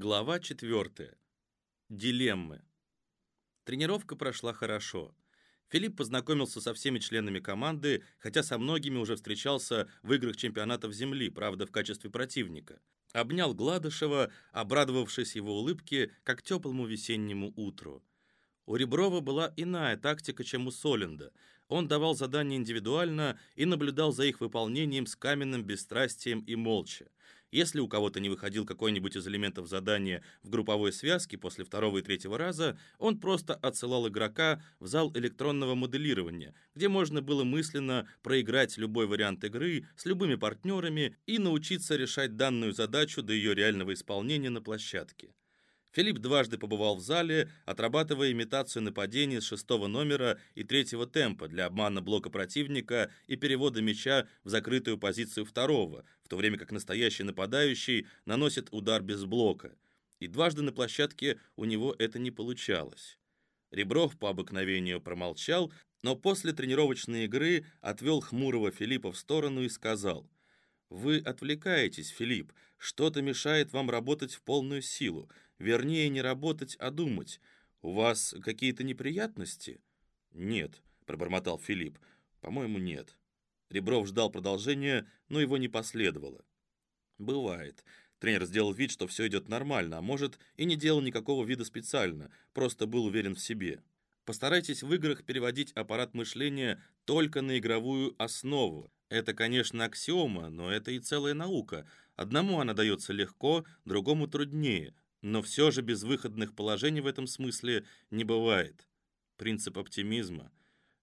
Глава 4. Дилеммы. Тренировка прошла хорошо. Филипп познакомился со всеми членами команды, хотя со многими уже встречался в играх чемпионатов Земли, правда, в качестве противника. Обнял Гладышева, обрадовавшись его улыбке, как теплому весеннему утру. У Реброва была иная тактика, чем у Соленда. Он давал задания индивидуально и наблюдал за их выполнением с каменным бесстрастием и молча. Если у кого-то не выходил какой-нибудь из элементов задания в групповой связке после второго и третьего раза, он просто отсылал игрока в зал электронного моделирования, где можно было мысленно проиграть любой вариант игры с любыми партнерами и научиться решать данную задачу до ее реального исполнения на площадке. Филипп дважды побывал в зале, отрабатывая имитацию нападений с шестого номера и третьего темпа для обмана блока противника и перевода мяча в закрытую позицию второго, в то время как настоящий нападающий наносит удар без блока. И дважды на площадке у него это не получалось. Ребров по обыкновению промолчал, но после тренировочной игры отвел хмурого Филиппа в сторону и сказал, «Вы отвлекаетесь, Филипп, что-то мешает вам работать в полную силу. Вернее, не работать, а думать. У вас какие-то неприятности?» «Нет», — пробормотал Филипп. «По-моему, нет». Ребров ждал продолжения, но его не последовало. «Бывает». Тренер сделал вид, что все идет нормально, а может, и не делал никакого вида специально, просто был уверен в себе. Постарайтесь в играх переводить аппарат мышления только на игровую основу. Это, конечно, аксиома, но это и целая наука. Одному она дается легко, другому труднее. Но все же безвыходных положений в этом смысле не бывает. Принцип оптимизма.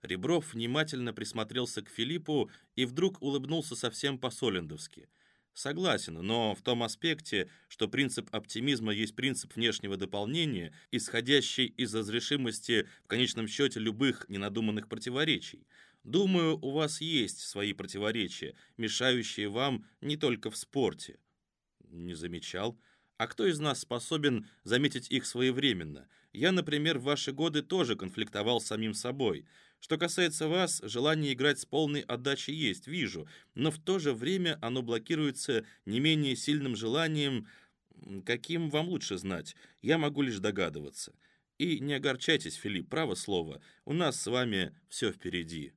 Ребров внимательно присмотрелся к Филиппу и вдруг улыбнулся совсем по-солендовски. Согласен, но в том аспекте, что принцип оптимизма есть принцип внешнего дополнения, исходящий из разрешимости в конечном счете любых ненадуманных противоречий. Думаю, у вас есть свои противоречия, мешающие вам не только в спорте. Не замечал. А кто из нас способен заметить их своевременно? Я, например, в ваши годы тоже конфликтовал с самим собой. Что касается вас, желание играть с полной отдачей есть, вижу, но в то же время оно блокируется не менее сильным желанием, каким вам лучше знать, я могу лишь догадываться. И не огорчайтесь, Филипп, право слово, у нас с вами все впереди.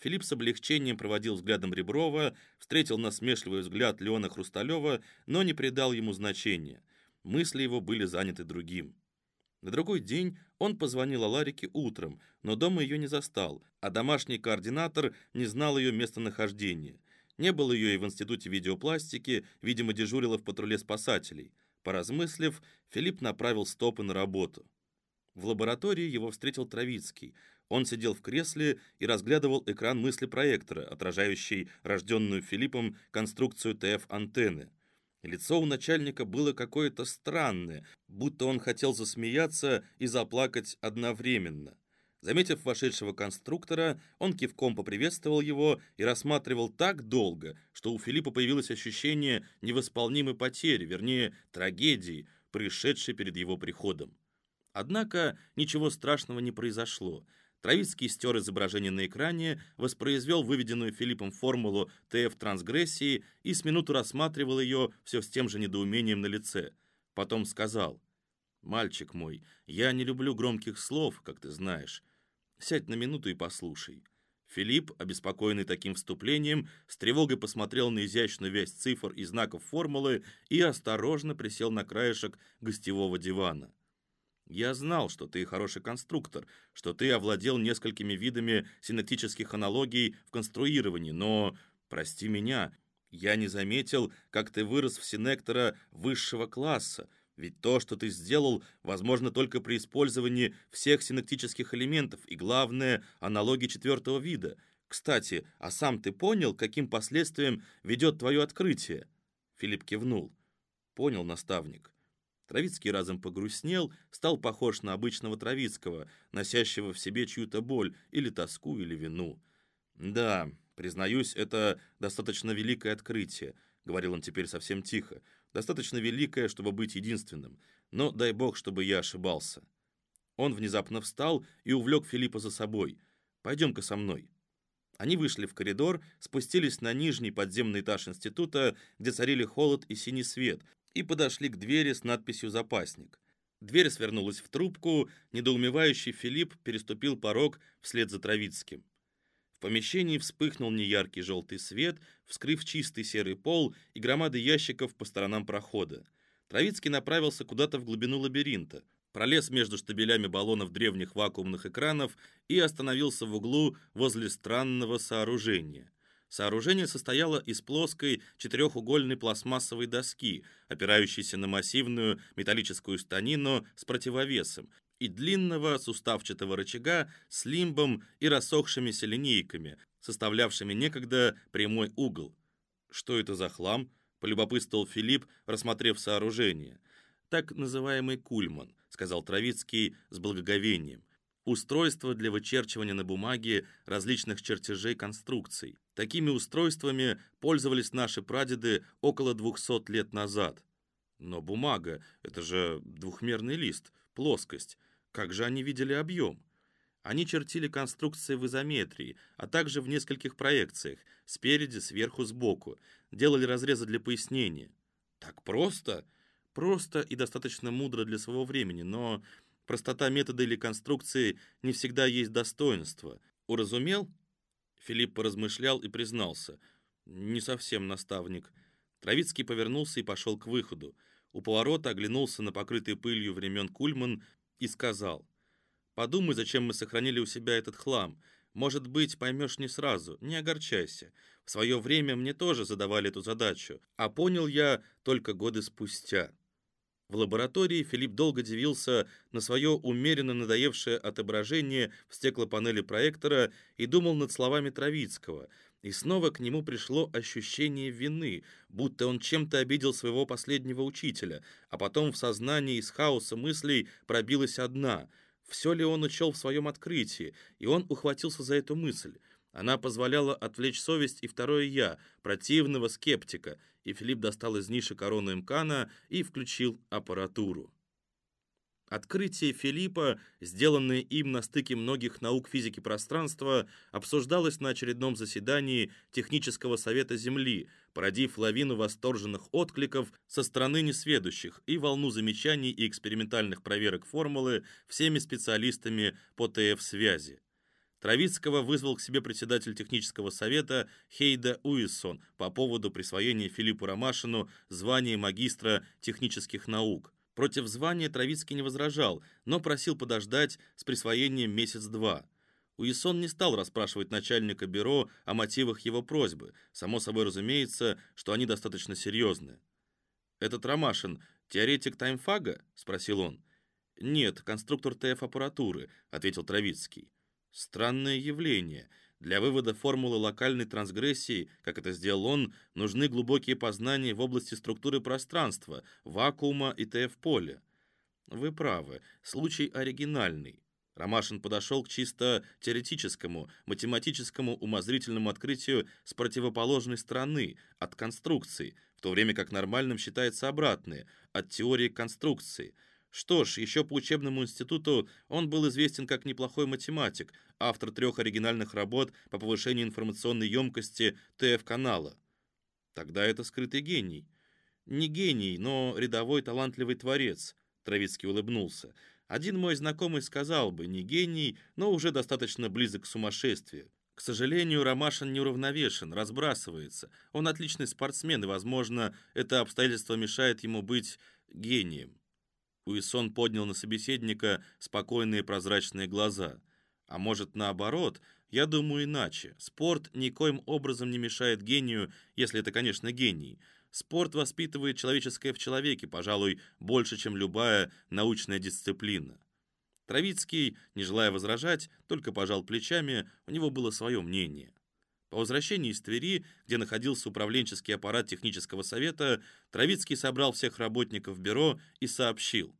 Филипп с облегчением проводил взглядом Реброва, встретил насмешливый взгляд Леона Хрусталева, но не придал ему значения. Мысли его были заняты другим. На другой день он позвонил Аларике утром, но дома ее не застал, а домашний координатор не знал ее местонахождения. Не было ее и в институте видеопластики, видимо, дежурила в патруле спасателей. Поразмыслив, Филипп направил стопы на работу. В лаборатории его встретил Травицкий. Он сидел в кресле и разглядывал экран мыслепроектора, отражающий рожденную Филиппом конструкцию ТФ-антенны. Лицо у начальника было какое-то странное, будто он хотел засмеяться и заплакать одновременно. Заметив вошедшего конструктора, он кивком поприветствовал его и рассматривал так долго, что у Филиппа появилось ощущение невосполнимой потери, вернее, трагедии, пришедшей перед его приходом. Однако ничего страшного не произошло. Травицкий стер изображение на экране, воспроизвел выведенную Филиппом формулу ТФ-трансгрессии и с минуту рассматривал ее все с тем же недоумением на лице. Потом сказал, «Мальчик мой, я не люблю громких слов, как ты знаешь. Сядь на минуту и послушай». Филипп, обеспокоенный таким вступлением, с тревогой посмотрел на изящную вязь цифр и знаков формулы и осторожно присел на краешек гостевого дивана. Я знал, что ты хороший конструктор, что ты овладел несколькими видами синектических аналогий в конструировании, но, прости меня, я не заметил, как ты вырос в синектора высшего класса, ведь то, что ты сделал, возможно только при использовании всех синектических элементов и, главное, аналогии четвертого вида. Кстати, а сам ты понял, каким последствиям ведет твое открытие?» Филипп кивнул. «Понял, наставник. Травицкий разом погрустнел, стал похож на обычного Травицкого, носящего в себе чью-то боль, или тоску, или вину. «Да, признаюсь, это достаточно великое открытие», — говорил он теперь совсем тихо, «достаточно великое, чтобы быть единственным, но дай бог, чтобы я ошибался». Он внезапно встал и увлек Филиппа за собой. «Пойдем-ка со мной». Они вышли в коридор, спустились на нижний подземный этаж института, где царили холод и синий свет, и подошли к двери с надписью «Запасник». Дверь свернулась в трубку, недоумевающий Филипп переступил порог вслед за Травицким. В помещении вспыхнул неяркий желтый свет, вскрыв чистый серый пол и громады ящиков по сторонам прохода. Травицкий направился куда-то в глубину лабиринта, пролез между штабелями баллонов древних вакуумных экранов и остановился в углу возле странного сооружения. Сооружение состояло из плоской четырехугольной пластмассовой доски, опирающейся на массивную металлическую станину с противовесом, и длинного суставчатого рычага с лимбом и рассохшимися линейками, составлявшими некогда прямой угол. «Что это за хлам?» — полюбопытствовал Филипп, рассмотрев сооружение. «Так называемый кульман», — сказал Травицкий с благоговением. «Устройство для вычерчивания на бумаге различных чертежей конструкций. Такими устройствами пользовались наши прадеды около 200 лет назад. Но бумага — это же двухмерный лист, плоскость. Как же они видели объем? Они чертили конструкции в изометрии, а также в нескольких проекциях, спереди, сверху, сбоку. Делали разрезы для пояснения. Так просто? Просто и достаточно мудро для своего времени, но простота метода или конструкции не всегда есть достоинство. Уразумел? Филипп поразмышлял и признался. «Не совсем наставник». Травицкий повернулся и пошел к выходу. У поворота оглянулся на покрытый пылью времен Кульман и сказал. «Подумай, зачем мы сохранили у себя этот хлам. Может быть, поймешь не сразу, не огорчайся. В свое время мне тоже задавали эту задачу, а понял я только годы спустя». В лаборатории Филипп долго дивился на свое умеренно надоевшее отображение в стеклопанели проектора и думал над словами Травицкого. И снова к нему пришло ощущение вины, будто он чем-то обидел своего последнего учителя, а потом в сознании из хаоса мыслей пробилась одна. Все ли он учел в своем открытии? И он ухватился за эту мысль. Она позволяла отвлечь совесть и второе «я», противного скептика, и Филипп достал из ниши корону Мкана и включил аппаратуру. Открытие Филиппа, сделанное им на стыке многих наук физики пространства, обсуждалось на очередном заседании Технического совета Земли, породив лавину восторженных откликов со стороны несведущих и волну замечаний и экспериментальных проверок формулы всеми специалистами по ТФ-связи. Травицкого вызвал к себе председатель технического совета Хейда Уиссон по поводу присвоения Филиппу Ромашину звания магистра технических наук. Против звания Травицкий не возражал, но просил подождать с присвоением месяц-два. Уиссон не стал расспрашивать начальника бюро о мотивах его просьбы. Само собой разумеется, что они достаточно серьезны. «Этот Ромашин — теоретик таймфага?» — спросил он. «Нет, конструктор ТФ-аппаратуры», — ответил Травицкий. Странное явление. Для вывода формулы локальной трансгрессии, как это сделал он, нужны глубокие познания в области структуры пространства, вакуума и ТФ-поля. Вы правы, случай оригинальный. Ромашин подошел к чисто теоретическому, математическому умозрительному открытию с противоположной стороны, от конструкции, в то время как нормальным считается обратное, от теории конструкции – что ж, еще по учебному институту он был известен как неплохой математик, автор трех оригинальных работ по повышению информационной емкости ТФ-канала. Тогда это скрытый гений. Не гений, но рядовой талантливый творец, Травицкий улыбнулся. Один мой знакомый сказал бы, не гений, но уже достаточно близок к сумасшествию. К сожалению, Ромашин неуравновешен, разбрасывается. Он отличный спортсмен, и, возможно, это обстоятельство мешает ему быть гением. Уисон поднял на собеседника спокойные прозрачные глаза. А может, наоборот, я думаю иначе. Спорт никоим образом не мешает гению, если это, конечно, гений. Спорт воспитывает человеческое в человеке, пожалуй, больше, чем любая научная дисциплина. Травицкий, не желая возражать, только пожал плечами, у него было свое мнение. По возвращении из Твери, где находился управленческий аппарат технического совета, Травицкий собрал всех работников бюро и сообщил.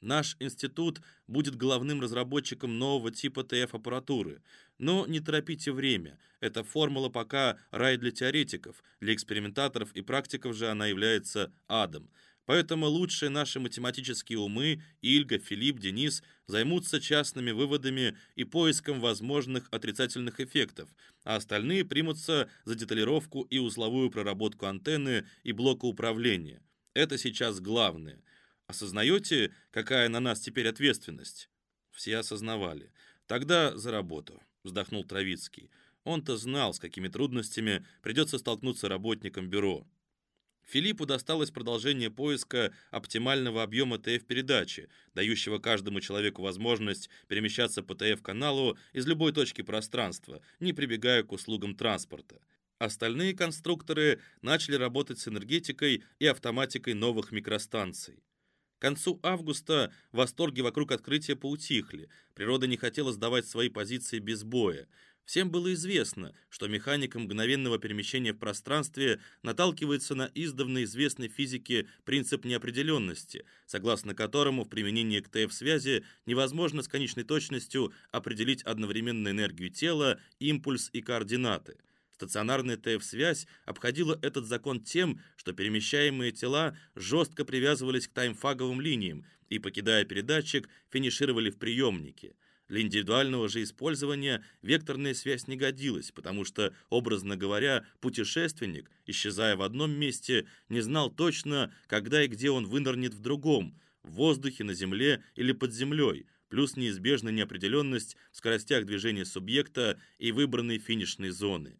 Наш институт будет главным разработчиком нового типа ТФ-аппаратуры. Но не торопите время. Эта формула пока рай для теоретиков, для экспериментаторов и практиков же она является адом. Поэтому лучшие наши математические умы, Ильга, Филипп, Денис, займутся частными выводами и поиском возможных отрицательных эффектов, а остальные примутся за деталировку и узловую проработку антенны и блока управления. Это сейчас главное. Осознаете, какая на нас теперь ответственность? Все осознавали. Тогда за работу, вздохнул Травицкий. Он-то знал, с какими трудностями придется столкнуться работникам бюро. Филиппу досталось продолжение поиска оптимального объема ТФ-передачи, дающего каждому человеку возможность перемещаться по ТФ-каналу из любой точки пространства, не прибегая к услугам транспорта. Остальные конструкторы начали работать с энергетикой и автоматикой новых микростанций. К концу августа восторги вокруг открытия поутихли, природа не хотела сдавать свои позиции без боя, Всем было известно, что механика мгновенного перемещения в пространстве наталкивается на издавна известный физике принцип неопределенности, согласно которому в применении к ТФ-связи невозможно с конечной точностью определить одновременно энергию тела, импульс и координаты. Стационарная ТФ-связь обходила этот закон тем, что перемещаемые тела жестко привязывались к таймфаговым линиям и, покидая передатчик, финишировали в приемнике – для индивидуального же использования векторная связь не годилась, потому что, образно говоря, путешественник, исчезая в одном месте, не знал точно, когда и где он вынырнет в другом, в воздухе, на земле или под землей, плюс неизбежная неопределенность в скоростях движения субъекта и выбранной финишной зоны.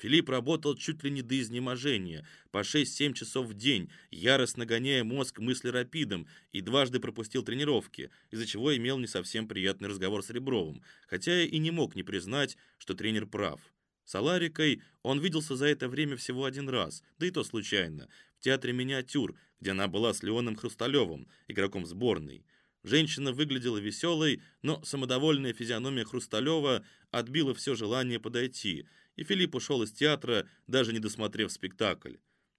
Филипп работал чуть ли не до изнеможения, по 6-7 часов в день, яростно гоняя мозг мыслерапидом, и дважды пропустил тренировки, из-за чего имел не совсем приятный разговор с Ребровым, хотя и не мог не признать, что тренер прав. С Аларикой он виделся за это время всего один раз, да и то случайно, в театре «Миниатюр», где она была с Леоном Хрусталевым, игроком сборной. Женщина выглядела веселой, но самодовольная физиономия Хрусталева отбила все желание подойти – и Филипп ушел из театра, даже не досмотрев спектакль.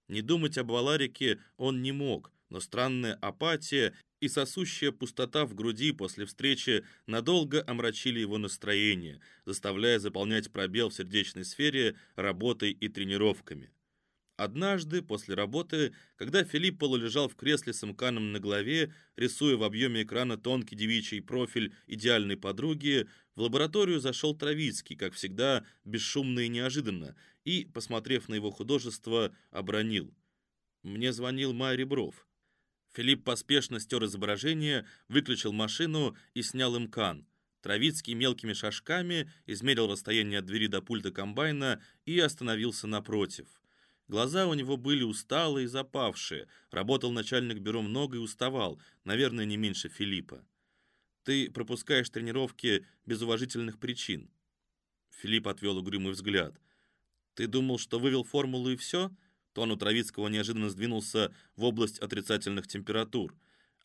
Не думать об Валарике он не мог, но странная апатия и сосущая пустота в груди после встречи надолго омрачили его настроение, заставляя заполнять пробел в сердечной сфере работой и тренировками. Однажды, после работы, когда Филипп полулежал в кресле с имканом на голове, рисуя в объеме экрана тонкий девичий профиль идеальной подруги, в лабораторию зашел Травицкий, как всегда, бесшумно и неожиданно, и, посмотрев на его художество, обронил. «Мне звонил Майя Ребров». Филипп поспешно стер изображение, выключил машину и снял имкан. Травицкий мелкими шажками измерил расстояние от двери до пульта комбайна и остановился напротив. Глаза у него были усталые и запавшие. Работал начальник бюро много и уставал, наверное, не меньше Филиппа. Ты пропускаешь тренировки без уважительных причин. Филипп отвел угрюмый взгляд. Ты думал, что вывел формулу и все? Тон у Травицкого неожиданно сдвинулся в область отрицательных температур.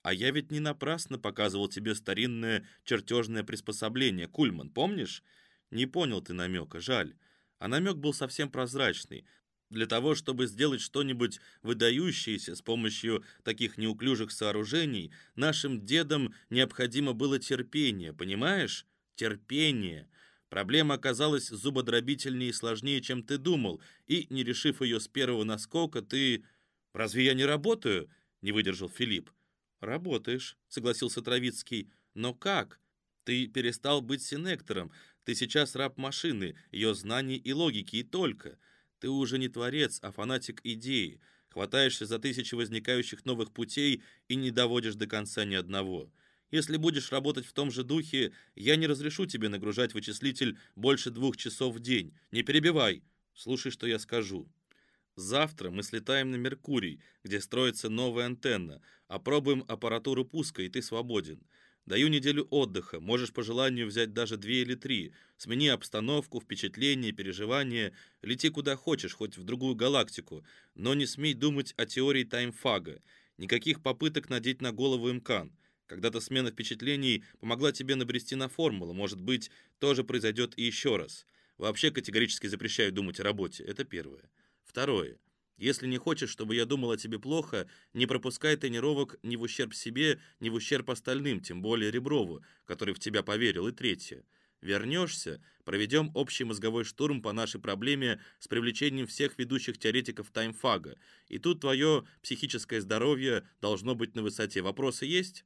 А я ведь не напрасно показывал тебе старинное чертежное приспособление, Кульман, помнишь? Не понял ты намека, жаль. А намек был совсем прозрачный. Для того, чтобы сделать что-нибудь выдающееся с помощью таких неуклюжих сооружений, нашим дедам необходимо было терпение, понимаешь? Терпение. Проблема оказалась зубодробительнее и сложнее, чем ты думал, и, не решив ее с первого наскока, ты... «Разве я не работаю?» — не выдержал Филипп. «Работаешь», — согласился Травицкий. «Но как? Ты перестал быть синектором. Ты сейчас раб машины, ее знаний и логики, и только. Ты уже не творец, а фанатик идеи. Хватаешься за тысячи возникающих новых путей и не доводишь до конца ни одного. Если будешь работать в том же духе, я не разрешу тебе нагружать вычислитель больше двух часов в день. Не перебивай. Слушай, что я скажу. Завтра мы слетаем на Меркурий, где строится новая антенна, опробуем аппаратуру пуска, и ты свободен. Даю неделю отдыха, можешь по желанию взять даже две или три. Смени обстановку, впечатления, переживания, лети куда хочешь, хоть в другую галактику, но не смей думать о теории таймфага. Никаких попыток надеть на голову имкан. Когда-то смена впечатлений помогла тебе набрести на формулу, может быть, тоже произойдет и еще раз. Вообще категорически запрещаю думать о работе, это первое. Второе. Если не хочешь, чтобы я думал о тебе плохо, не пропускай тренировок ни в ущерб себе, ни в ущерб остальным, тем более Реброву, который в тебя поверил. И третье. Вернешься, проведем общий мозговой штурм по нашей проблеме с привлечением всех ведущих теоретиков таймфага. И тут твое психическое здоровье должно быть на высоте. Вопросы есть?»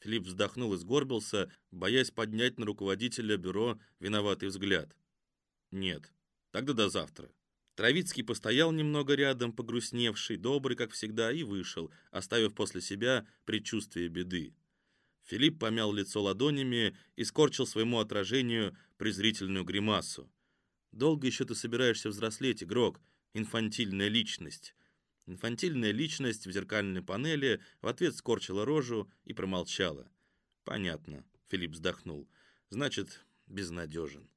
Филипп вздохнул и сгорбился, боясь поднять на руководителя бюро виноватый взгляд. «Нет. Тогда до завтра». Травицкий постоял немного рядом, погрустневший, добрый, как всегда, и вышел, оставив после себя предчувствие беды. Филипп помял лицо ладонями и скорчил своему отражению презрительную гримасу. «Долго еще ты собираешься взрослеть, игрок? Инфантильная личность». Инфантильная личность в зеркальной панели в ответ скорчила рожу и промолчала. «Понятно», — Филипп вздохнул. «Значит, безнадежен».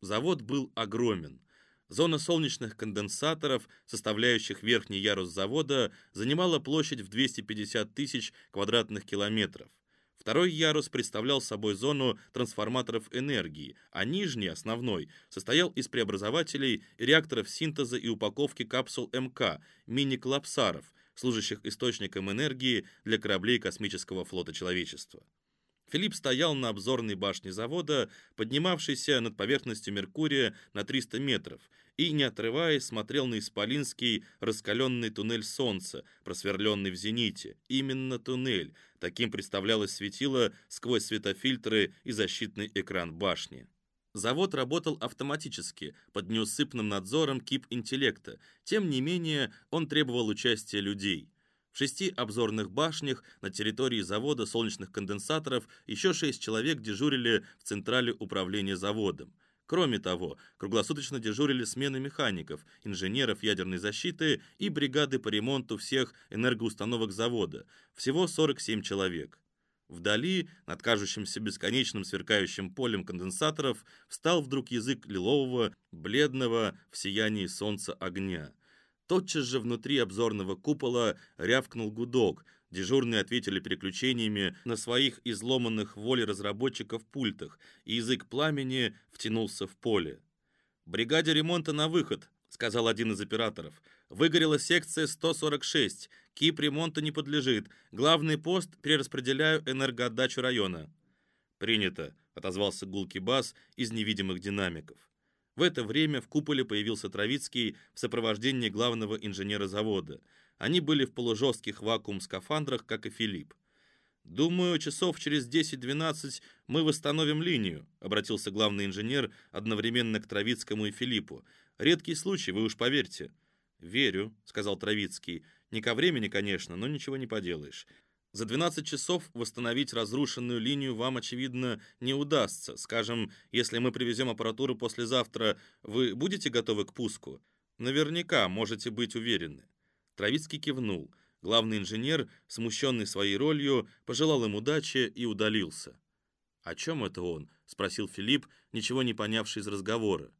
Завод был огромен. Зона солнечных конденсаторов, составляющих верхний ярус завода, занимала площадь в 250 тысяч квадратных километров. Второй ярус представлял собой зону трансформаторов энергии, а нижний, основной, состоял из преобразователей, реакторов синтеза и упаковки капсул МК, мини-коллапсаров, служащих источником энергии для кораблей космического флота человечества. Филипп стоял на обзорной башне завода, поднимавшейся над поверхностью Меркурия на 300 метров, и, не отрываясь, смотрел на исполинский раскаленный туннель Солнца, просверленный в зените. Именно туннель. Таким представлялось светило сквозь светофильтры и защитный экран башни. Завод работал автоматически, под неусыпным надзором КИП интеллекта. Тем не менее, он требовал участия людей. В шести обзорных башнях на территории завода солнечных конденсаторов еще шесть человек дежурили в централе управления заводом. Кроме того, круглосуточно дежурили смены механиков, инженеров ядерной защиты и бригады по ремонту всех энергоустановок завода, всего 47 человек. Вдали, над кажущимся бесконечным сверкающим полем конденсаторов, встал вдруг язык лилового, бледного в сиянии солнца огня. Тотчас же внутри обзорного купола рявкнул гудок – Дежурные ответили переключениями на своих изломанных воле разработчиков пультах, и язык пламени втянулся в поле. «Бригаде ремонта на выход», — сказал один из операторов. «Выгорела секция 146. Кип ремонту не подлежит. Главный пост перераспределяю энергоотдачу района». «Принято», — отозвался гулкий бас из невидимых динамиков. В это время в куполе появился Травицкий в сопровождении главного инженера завода — они были в полужестких вакуум-скафандрах, как и Филипп. «Думаю, часов через 10-12 мы восстановим линию», обратился главный инженер одновременно к Травицкому и Филиппу. «Редкий случай, вы уж поверьте». «Верю», — сказал Травицкий. «Не ко времени, конечно, но ничего не поделаешь. За 12 часов восстановить разрушенную линию вам, очевидно, не удастся. Скажем, если мы привезем аппаратуру послезавтра, вы будете готовы к пуску? Наверняка, можете быть уверены. Травицкий кивнул. Главный инженер, смущенный своей ролью, пожелал им удачи и удалился. «О чем это он?» — спросил Филипп, ничего не понявший из разговора.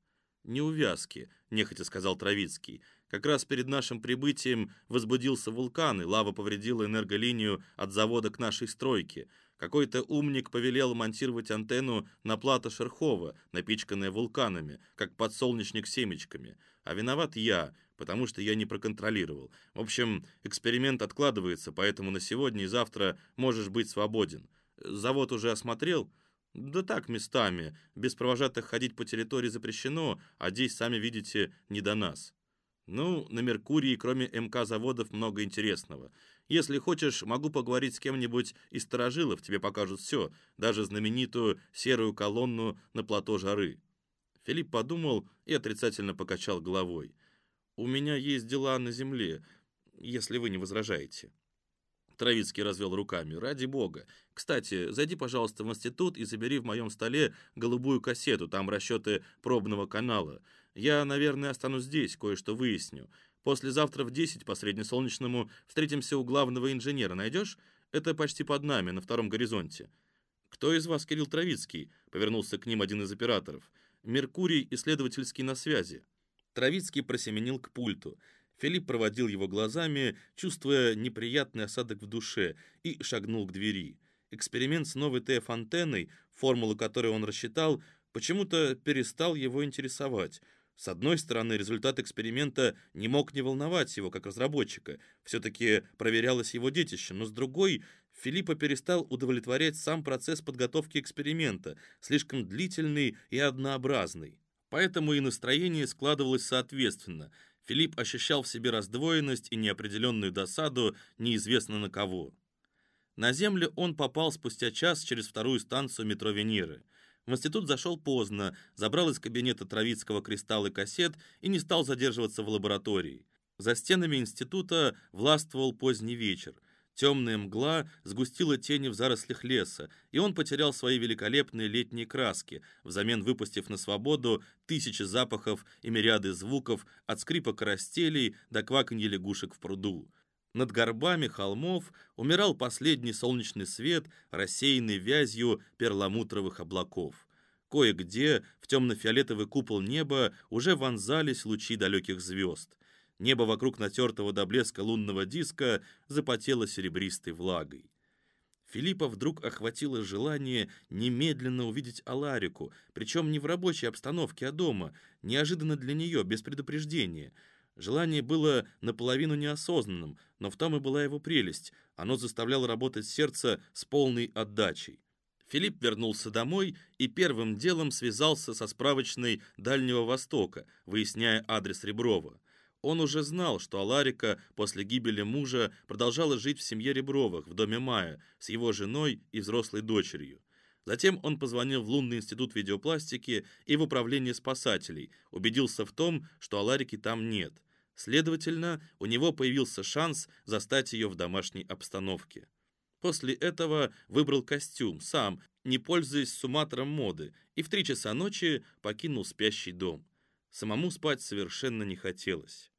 «Неувязки», — нехотя сказал Травицкий. «Как раз перед нашим прибытием возбудился вулкан, и лава повредила энерголинию от завода к нашей стройке. Какой-то умник повелел монтировать антенну на плато Шерхова, напичканная вулканами, как подсолнечник семечками. А виноват я, потому что я не проконтролировал. В общем, эксперимент откладывается, поэтому на сегодня и завтра можешь быть свободен. Завод уже осмотрел? Да так, местами. Без провожатых ходить по территории запрещено, а здесь, сами видите, не до нас. Ну, на Меркурии, кроме МК заводов, много интересного. Если хочешь, могу поговорить с кем-нибудь из сторожилов, тебе покажут все, даже знаменитую серую колонну на плато Жары. Филипп подумал и отрицательно покачал головой. «У меня есть дела на земле, если вы не возражаете». Травицкий развел руками. «Ради бога. Кстати, зайди, пожалуйста, в институт и забери в моем столе голубую кассету, там расчеты пробного канала. Я, наверное, останусь здесь, кое-что выясню. Послезавтра в 10 по среднесолнечному встретимся у главного инженера. Найдешь? Это почти под нами, на втором горизонте». «Кто из вас Кирилл Травицкий?» — повернулся к ним один из операторов. «Меркурий исследовательский на связи». Травицкий просеменил к пульту. Филипп проводил его глазами, чувствуя неприятный осадок в душе, и шагнул к двери. Эксперимент с новой ТФ-антенной, формулу которой он рассчитал, почему-то перестал его интересовать. С одной стороны, результат эксперимента не мог не волновать его как разработчика, все-таки проверялось его детище, но с другой, Филиппа перестал удовлетворять сам процесс подготовки эксперимента, слишком длительный и однообразный. Поэтому и настроение складывалось соответственно. Филипп ощущал в себе раздвоенность и неопределенную досаду неизвестно на кого. На Землю он попал спустя час через вторую станцию метро Венеры. В институт зашел поздно, забрал из кабинета Травицкого кристалл и кассет и не стал задерживаться в лаборатории. За стенами института властвовал поздний вечер. Темная мгла сгустила тени в зарослях леса, и он потерял свои великолепные летние краски, взамен выпустив на свободу тысячи запахов и мириады звуков от скрипа карастелей до кваканья лягушек в пруду. Над горбами холмов умирал последний солнечный свет, рассеянный вязью перламутровых облаков. Кое-где в темно-фиолетовый купол неба уже вонзались лучи далеких звезд. Небо вокруг натертого до блеска лунного диска запотело серебристой влагой. Филиппа вдруг охватило желание немедленно увидеть Аларику, причем не в рабочей обстановке, а дома, неожиданно для нее, без предупреждения — Желание было наполовину неосознанным, но в том и была его прелесть. Оно заставляло работать сердце с полной отдачей. Филипп вернулся домой и первым делом связался со справочной Дальнего Востока, выясняя адрес Реброва. Он уже знал, что Аларика после гибели мужа продолжала жить в семье Ребровых в доме Мая с его женой и взрослой дочерью. Затем он позвонил в Лунный институт видеопластики и в управление спасателей, убедился в том, что Аларики там нет – Следовательно, у него появился шанс застать ее в домашней обстановке. После этого выбрал костюм, сам, не пользуясь суматором моды, и в три часа ночи покинул спящий дом. Самому спать совершенно не хотелось.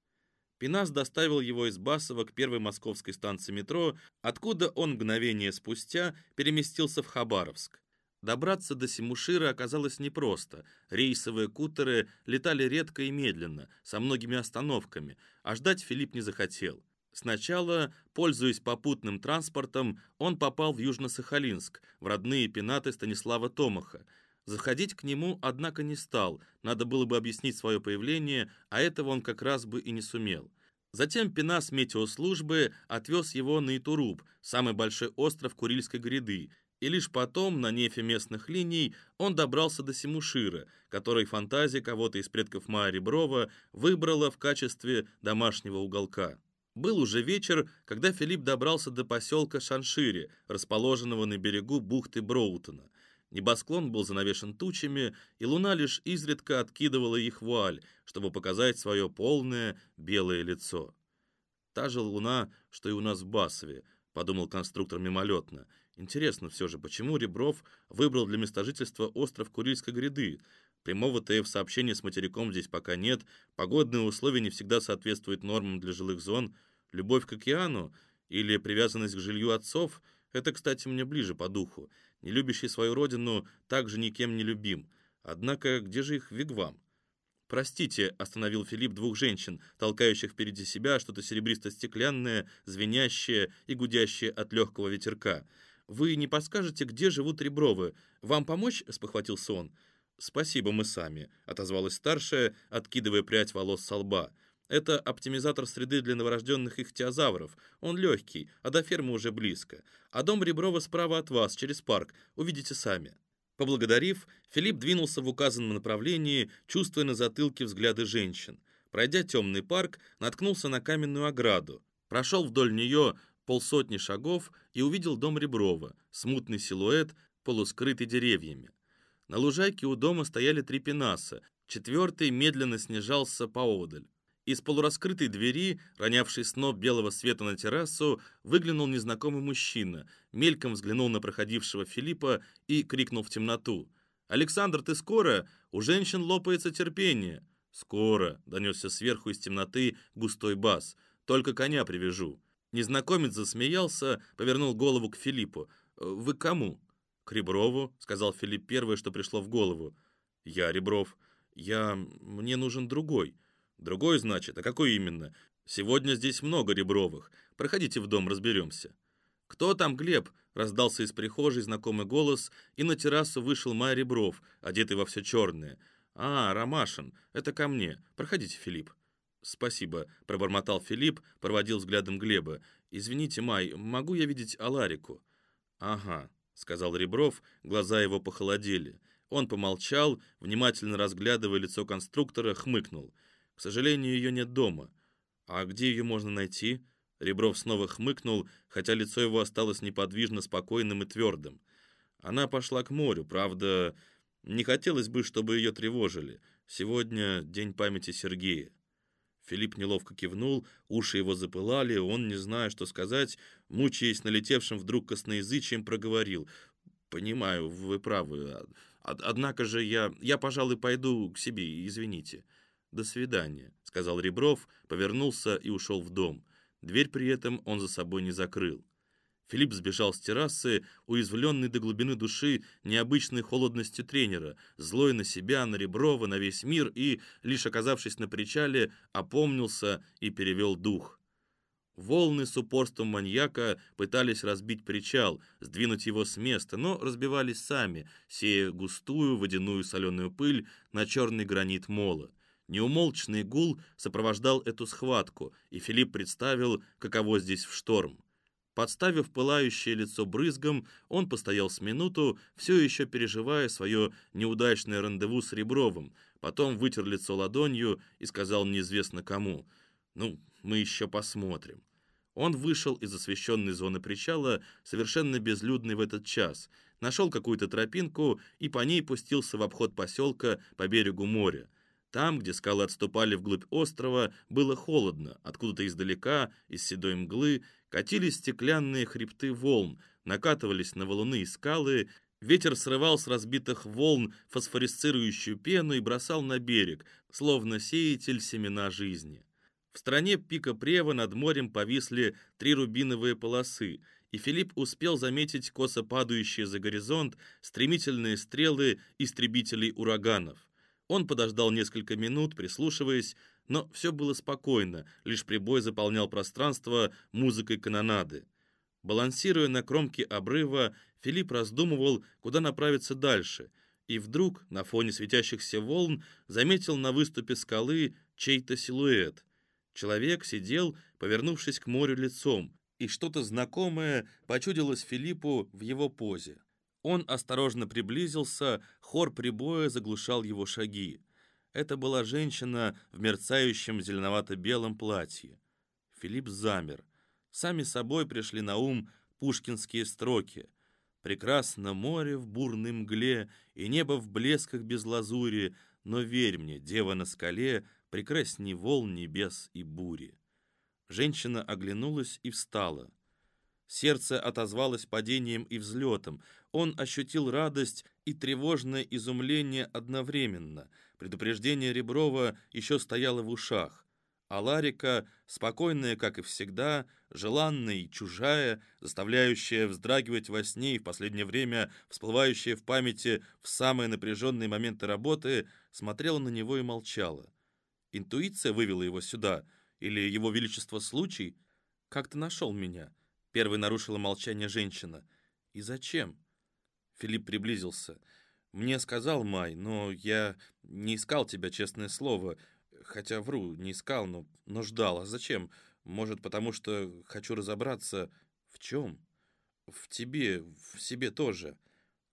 Пинас доставил его из Басова к первой московской станции метро, откуда он мгновение спустя переместился в Хабаровск. Добраться до Симушира оказалось непросто. Рейсовые кутеры летали редко и медленно, со многими остановками, а ждать Филипп не захотел. Сначала, пользуясь попутным транспортом, он попал в Южно-Сахалинск, в родные пенаты Станислава Томаха. Заходить к нему, однако, не стал, надо было бы объяснить свое появление, а этого он как раз бы и не сумел. Затем Пенас метеослужбы отвез его на Итуруб, самый большой остров Курильской гряды, и лишь потом, на нефе местных линий, он добрался до Симушира, который фантазия кого-то из предков Мая Реброва выбрала в качестве домашнего уголка. Был уже вечер, когда Филипп добрался до поселка Шаншири, расположенного на берегу бухты Броутона. Небосклон был занавешен тучами, и луна лишь изредка откидывала их вуаль, чтобы показать свое полное белое лицо. «Та же луна, что и у нас в Басове», — подумал конструктор мимолетно — Интересно все же, почему Ребров выбрал для места жительства остров Курильской гряды? Прямого ТФ-сообщения с материком здесь пока нет, погодные условия не всегда соответствуют нормам для жилых зон, любовь к океану или привязанность к жилью отцов — это, кстати, мне ближе по духу. Не любящий свою родину также никем не любим. Однако где же их вигвам? «Простите», — остановил Филипп двух женщин, толкающих впереди себя что-то серебристо-стеклянное, звенящее и гудящее от легкого ветерка — «Вы не подскажете, где живут Ребровы? Вам помочь?» — спохватился он. «Спасибо, мы сами», — отозвалась старшая, откидывая прядь волос со лба. «Это оптимизатор среды для новорожденных ихтиозавров. Он легкий, а до фермы уже близко. А дом Реброва справа от вас, через парк. Увидите сами». Поблагодарив, Филипп двинулся в указанном направлении, чувствуя на затылке взгляды женщин. Пройдя темный парк, наткнулся на каменную ограду. Прошел вдоль нее, полсотни шагов и увидел дом Реброва, смутный силуэт, полускрытый деревьями. На лужайке у дома стояли три пенаса, четвертый медленно снижался поодаль. Из полураскрытой двери, ронявшей сноп белого света на террасу, выглянул незнакомый мужчина, мельком взглянул на проходившего Филиппа и крикнул в темноту. «Александр, ты скоро? У женщин лопается терпение!» «Скоро!» — донесся сверху из темноты густой бас. «Только коня привяжу!» Незнакомец засмеялся, повернул голову к Филиппу. «Э, «Вы кому?» «К Реброву», — сказал Филипп первое, что пришло в голову. «Я Ребров. Я... Мне нужен другой». «Другой, значит? А какой именно? Сегодня здесь много Ребровых. Проходите в дом, разберемся». «Кто там, Глеб?» — раздался из прихожей знакомый голос, и на террасу вышел Майя Ребров, одетый во все черное. «А, Ромашин, это ко мне. Проходите, Филипп». «Спасибо», — пробормотал Филипп, проводил взглядом Глеба. «Извините, Май, могу я видеть Аларику?» «Ага», — сказал Ребров, глаза его похолодели. Он помолчал, внимательно разглядывая лицо конструктора, хмыкнул. «К сожалению, ее нет дома». «А где ее можно найти?» Ребров снова хмыкнул, хотя лицо его осталось неподвижно спокойным и твердым. Она пошла к морю, правда... Не хотелось бы, чтобы ее тревожили. Сегодня день памяти Сергея. Филипп неловко кивнул, уши его запылали, он, не зная, что сказать, мучаясь налетевшим вдруг косноязычием, проговорил. «Понимаю, вы правы. Однако же я, я, пожалуй, пойду к себе, извините». «До свидания», — сказал Ребров, повернулся и ушел в дом. Дверь при этом он за собой не закрыл. Филипп сбежал с террасы, уязвленный до глубины души необычной холодностью тренера, злой на себя, на Реброва, на весь мир и, лишь оказавшись на причале, опомнился и перевел дух. Волны с упорством маньяка пытались разбить причал, сдвинуть его с места, но разбивались сами, сея густую водяную соленую пыль на черный гранит мола. Неумолчный гул сопровождал эту схватку, и Филипп представил, каково здесь в шторм. Подставив пылающее лицо брызгом, он постоял с минуту, все еще переживая свое неудачное рандеву с Ребровым, потом вытер лицо ладонью и сказал неизвестно кому, «Ну, мы еще посмотрим». Он вышел из освещенной зоны причала, совершенно безлюдный в этот час, нашел какую-то тропинку и по ней пустился в обход поселка по берегу моря. Там, где скалы отступали вглубь острова, было холодно. Откуда-то издалека, из седой мглы, катились стеклянные хребты волн, накатывались на валуны и скалы, ветер срывал с разбитых волн фосфорисцирующую пену и бросал на берег, словно сеятель семена жизни. В стране пика Прева над морем повисли три рубиновые полосы, и Филипп успел заметить косо падающие за горизонт стремительные стрелы истребителей ураганов. Он подождал несколько минут, прислушиваясь, но все было спокойно, лишь прибой заполнял пространство музыкой канонады. Балансируя на кромке обрыва, Филипп раздумывал, куда направиться дальше, и вдруг, на фоне светящихся волн, заметил на выступе скалы чей-то силуэт. Человек сидел, повернувшись к морю лицом, и что-то знакомое почудилось Филиппу в его позе. Он осторожно приблизился, хор прибоя заглушал его шаги. Это была женщина в мерцающем зеленовато-белом платье. Филипп замер. Сами собой пришли на ум пушкинские строки. «Прекрасно море в бурной мгле, и небо в блесках без лазури, но верь мне, дева на скале, прекрасней волн небес и бури». Женщина оглянулась и встала. Сердце отозвалось падением и взлетом. Он ощутил радость и тревожное изумление одновременно. Предупреждение Реброва еще стояло в ушах. А Ларика, спокойная, как и всегда, желанная и чужая, заставляющая вздрагивать во сне и в последнее время всплывающая в памяти в самые напряженные моменты работы, смотрела на него и молчала. Интуиция вывела его сюда, или его величество случай? Как ты нашел меня? Первой нарушила молчание женщина. «И зачем?» Филипп приблизился. «Мне сказал Май, но я не искал тебя, честное слово. Хотя вру, не искал, но, но ждал. А зачем? Может, потому что хочу разобраться в чем? В тебе, в себе тоже.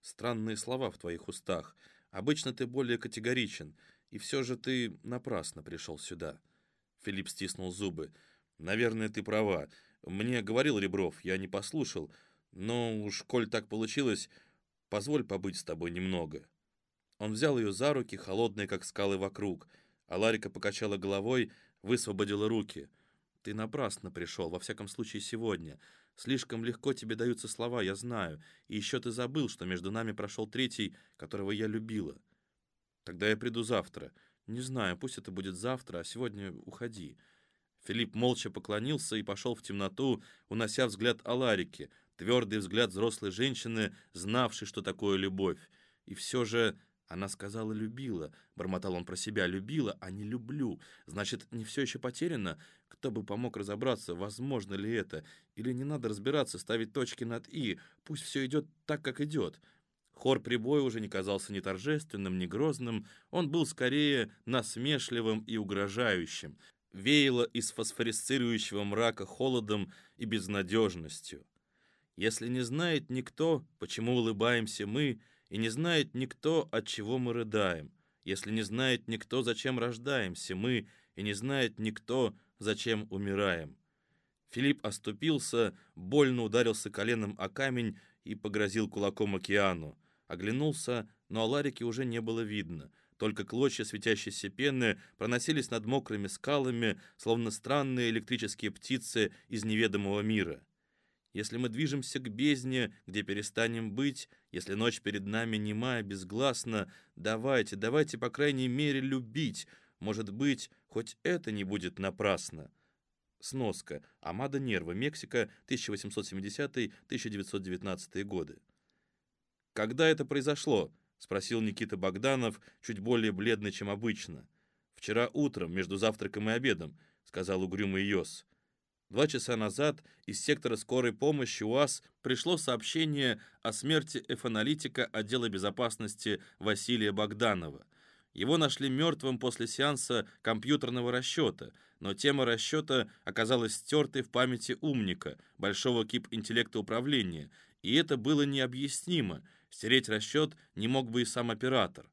Странные слова в твоих устах. Обычно ты более категоричен, и все же ты напрасно пришел сюда». Филипп стиснул зубы. «Наверное, ты права. Мне говорил Ребров, я не послушал. Но уж коль так получилось, позволь побыть с тобой немного». Он взял ее за руки, холодные, как скалы вокруг, а Ларика покачала головой, высвободила руки. «Ты напрасно пришел, во всяком случае сегодня. Слишком легко тебе даются слова, я знаю. И еще ты забыл, что между нами прошел третий, которого я любила. Тогда я приду завтра. Не знаю, пусть это будет завтра, а сегодня уходи». Филипп молча поклонился и пошел в темноту, унося взгляд Аларики, твердый взгляд взрослой женщины, знавшей, что такое любовь. И все же она сказала «любила», бормотал он про себя «любила», а не «люблю». Значит, не все еще потеряно? Кто бы помог разобраться, возможно ли это? Или не надо разбираться, ставить точки над «и», пусть все идет так, как идет. Хор прибоя уже не казался ни торжественным, ни грозным, он был скорее насмешливым и угрожающим веяло из фосфорисцирующего мрака холодом и безнадежностью. Если не знает никто, почему улыбаемся мы, и не знает никто, от чего мы рыдаем, если не знает никто, зачем рождаемся мы, и не знает никто, зачем умираем. Филипп оступился, больно ударился коленом о камень и погрозил кулаком океану. Оглянулся, но Аларики уже не было видно. Только клочья светящейся пены проносились над мокрыми скалами, словно странные электрические птицы из неведомого мира. Если мы движемся к бездне, где перестанем быть, если ночь перед нами немая, безгласна, давайте, давайте, по крайней мере, любить. Может быть, хоть это не будет напрасно. Сноска. Амада Нерва, Мексика, 1870-1919 годы. «Когда это произошло?» — спросил Никита Богданов, чуть более бледный, чем обычно. «Вчера утром, между завтраком и обедом», — сказал угрюмый Йос. Два часа назад из сектора скорой помощи УАЗ пришло сообщение о смерти эфаналитика отдела безопасности Василия Богданова. Его нашли мертвым после сеанса компьютерного расчета, но тема расчета оказалась стертой в памяти умника, большого кип интеллекта управления, и это было необъяснимо. Стереть расчет не мог бы и сам оператор.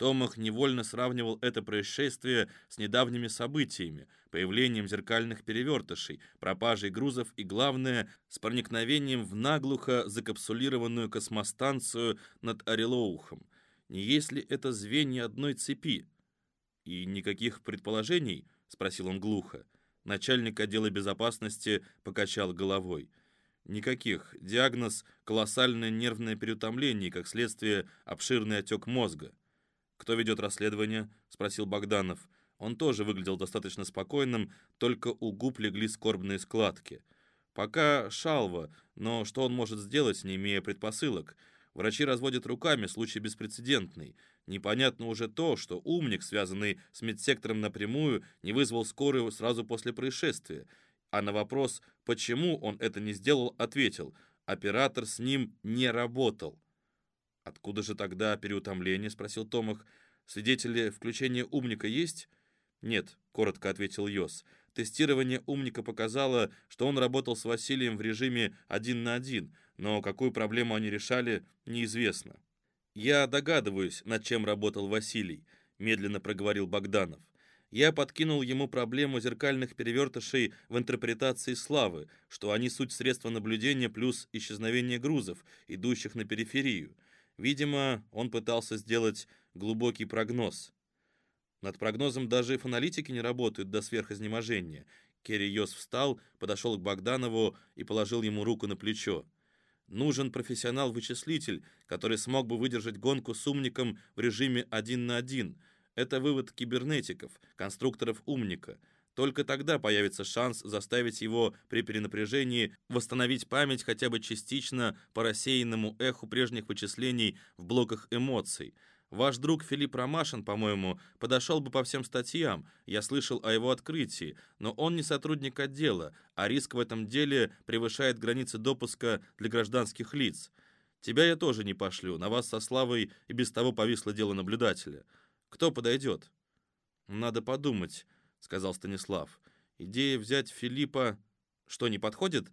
Томах невольно сравнивал это происшествие с недавними событиями, появлением зеркальных перевертышей, пропажей грузов и, главное, с проникновением в наглухо закапсулированную космостанцию над Орелоухом. Не есть ли это звенья одной цепи? «И никаких предположений?» — спросил он глухо. Начальник отдела безопасности покачал головой. Никаких. Диагноз – колоссальное нервное переутомление, как следствие обширный отек мозга. «Кто ведет расследование?» — спросил Богданов. Он тоже выглядел достаточно спокойным, только у губ легли скорбные складки. «Пока шалва, но что он может сделать, не имея предпосылок? Врачи разводят руками, случай беспрецедентный. Непонятно уже то, что умник, связанный с медсектором напрямую, не вызвал скорую сразу после происшествия. А на вопрос, почему он это не сделал, ответил, оператор с ним не работал. «Откуда же тогда переутомление?» — спросил Томах. «Свидетели включения умника есть?» «Нет», — коротко ответил Йос. «Тестирование умника показало, что он работал с Василием в режиме один на один, но какую проблему они решали, неизвестно». «Я догадываюсь, над чем работал Василий», — медленно проговорил Богданов. «Я подкинул ему проблему зеркальных перевертышей в интерпретации славы, что они суть средства наблюдения плюс исчезновение грузов, идущих на периферию». Видимо, он пытался сделать глубокий прогноз. Над прогнозом даже фаналитики не работают до сверхизнеможения. Керри Йос встал, подошел к Богданову и положил ему руку на плечо. Нужен профессионал-вычислитель, который смог бы выдержать гонку с умником в режиме один на один. Это вывод кибернетиков, конструкторов умника — только тогда появится шанс заставить его при перенапряжении восстановить память хотя бы частично по рассеянному эху прежних вычислений в блоках эмоций. Ваш друг Филипп Ромашин, по-моему, подошел бы по всем статьям. Я слышал о его открытии, но он не сотрудник отдела, а риск в этом деле превышает границы допуска для гражданских лиц. Тебя я тоже не пошлю, на вас со Славой и без того повисло дело наблюдателя. Кто подойдет? Надо подумать. — сказал Станислав. «Идея взять Филиппа... Что, не подходит?»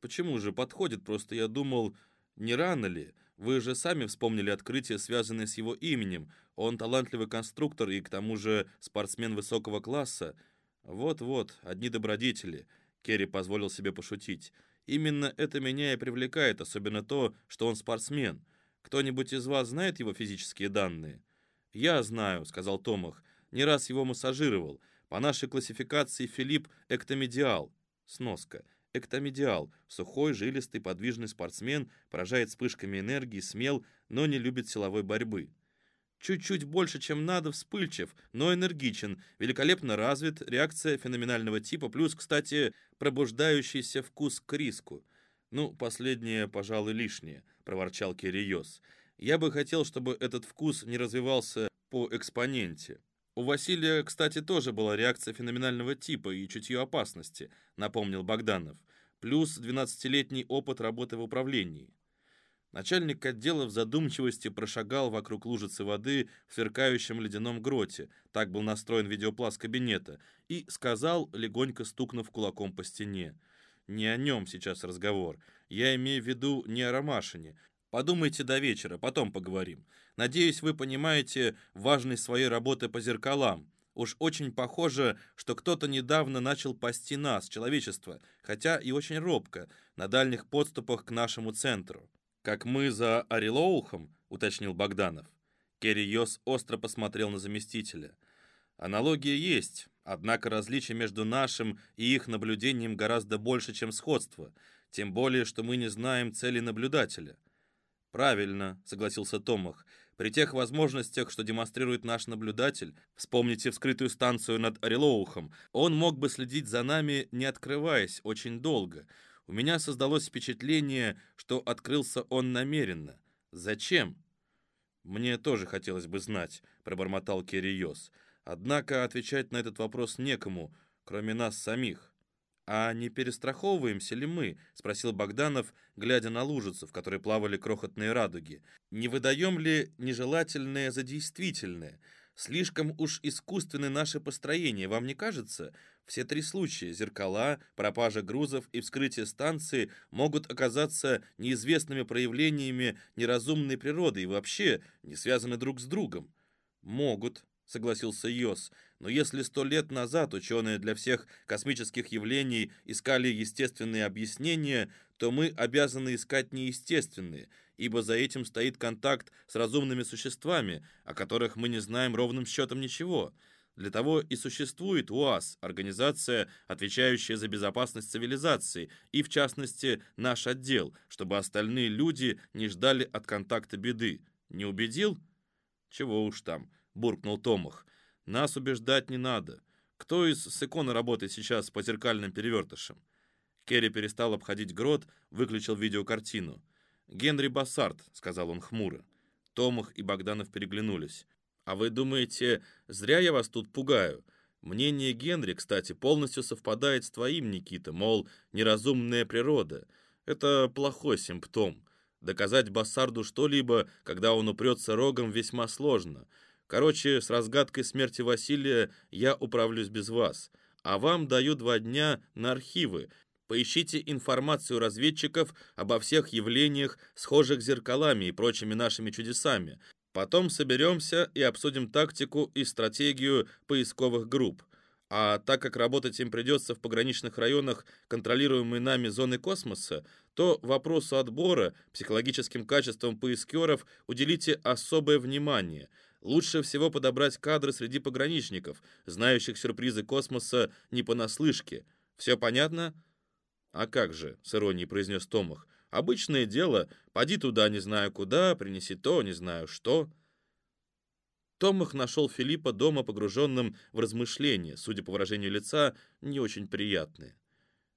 «Почему же подходит? Просто я думал, не рано ли? Вы же сами вспомнили открытие, связанное с его именем. Он талантливый конструктор и, к тому же, спортсмен высокого класса. Вот-вот, одни добродетели». Керри позволил себе пошутить. «Именно это меня и привлекает, особенно то, что он спортсмен. Кто-нибудь из вас знает его физические данные?» «Я знаю», — сказал Томах. «Не раз его массажировал. По нашей классификации Филипп – эктомедиал. Сноска. Эктомедиал – сухой, жилистый, подвижный спортсмен, поражает вспышками энергии, смел, но не любит силовой борьбы. Чуть-чуть больше, чем надо, вспыльчив, но энергичен, великолепно развит, реакция феноменального типа, плюс, кстати, пробуждающийся вкус к риску. «Ну, последнее, пожалуй, лишнее», — проворчал Кириос. «Я бы хотел, чтобы этот вкус не развивался по экспоненте. У Василия, кстати, тоже была реакция феноменального типа и чутье опасности, напомнил Богданов, плюс 12-летний опыт работы в управлении. Начальник отдела в задумчивости прошагал вокруг лужицы воды в сверкающем ледяном гроте, так был настроен видеопласт кабинета, и сказал, легонько стукнув кулаком по стене. «Не о нем сейчас разговор. Я имею в виду не о Ромашине. Подумайте до вечера, потом поговорим. Надеюсь, вы понимаете важность своей работы по зеркалам. Уж очень похоже, что кто-то недавно начал пасти нас, человечество, хотя и очень робко, на дальних подступах к нашему центру. Как мы за Орелоухом, — уточнил Богданов. Керри Йос остро посмотрел на заместителя. «Аналогия есть, однако различие между нашим и их наблюдением гораздо больше, чем сходство, тем более, что мы не знаем цели наблюдателя». «Правильно», — согласился Томах. «При тех возможностях, что демонстрирует наш наблюдатель, вспомните вскрытую станцию над Орелоухом, он мог бы следить за нами, не открываясь, очень долго. У меня создалось впечатление, что открылся он намеренно. Зачем?» «Мне тоже хотелось бы знать», — пробормотал Кириос. «Однако отвечать на этот вопрос некому, кроме нас самих». «А не перестраховываемся ли мы?» — спросил Богданов, глядя на лужицу, в которой плавали крохотные радуги. «Не выдаем ли нежелательное за действительное? Слишком уж искусственны наши построения, вам не кажется? Все три случая – зеркала, пропажа грузов и вскрытие станции – могут оказаться неизвестными проявлениями неразумной природы и вообще не связаны друг с другом. «Могут», — согласился Йос, «но если сто лет назад ученые для всех космических явлений искали естественные объяснения, то мы обязаны искать неестественные, ибо за этим стоит контакт с разумными существами, о которых мы не знаем ровным счетом ничего». Для того и существует УАЗ, организация, отвечающая за безопасность цивилизации, и, в частности, наш отдел, чтобы остальные люди не ждали от контакта беды. Не убедил? Чего уж там, буркнул Томах. Нас убеждать не надо. Кто из Секона работает сейчас по зеркальным перевертышам? Керри перестал обходить грот, выключил видеокартину. «Генри Бассард», — сказал он хмуро. Томах и Богданов переглянулись. А вы думаете, зря я вас тут пугаю? Мнение Генри, кстати, полностью совпадает с твоим, Никита, мол, неразумная природа. Это плохой симптом. Доказать Бассарду что-либо, когда он упрется рогом, весьма сложно. Короче, с разгадкой смерти Василия я управлюсь без вас. А вам даю два дня на архивы. Поищите информацию разведчиков обо всех явлениях, схожих зеркалами и прочими нашими чудесами. Потом соберемся и обсудим тактику и стратегию поисковых групп. А так как работать им придется в пограничных районах, контролируемой нами зоны космоса, то вопросу отбора, психологическим качествам поискеров уделите особое внимание. Лучше всего подобрать кадры среди пограничников, знающих сюрпризы космоса не понаслышке. Все понятно? «А как же», — с иронией произнес Томах, Обычное дело, поди туда не знаю куда, принеси то, не знаю что. Томах нашел Филиппа дома погруженным в размышления, судя по выражению лица, не очень приятные.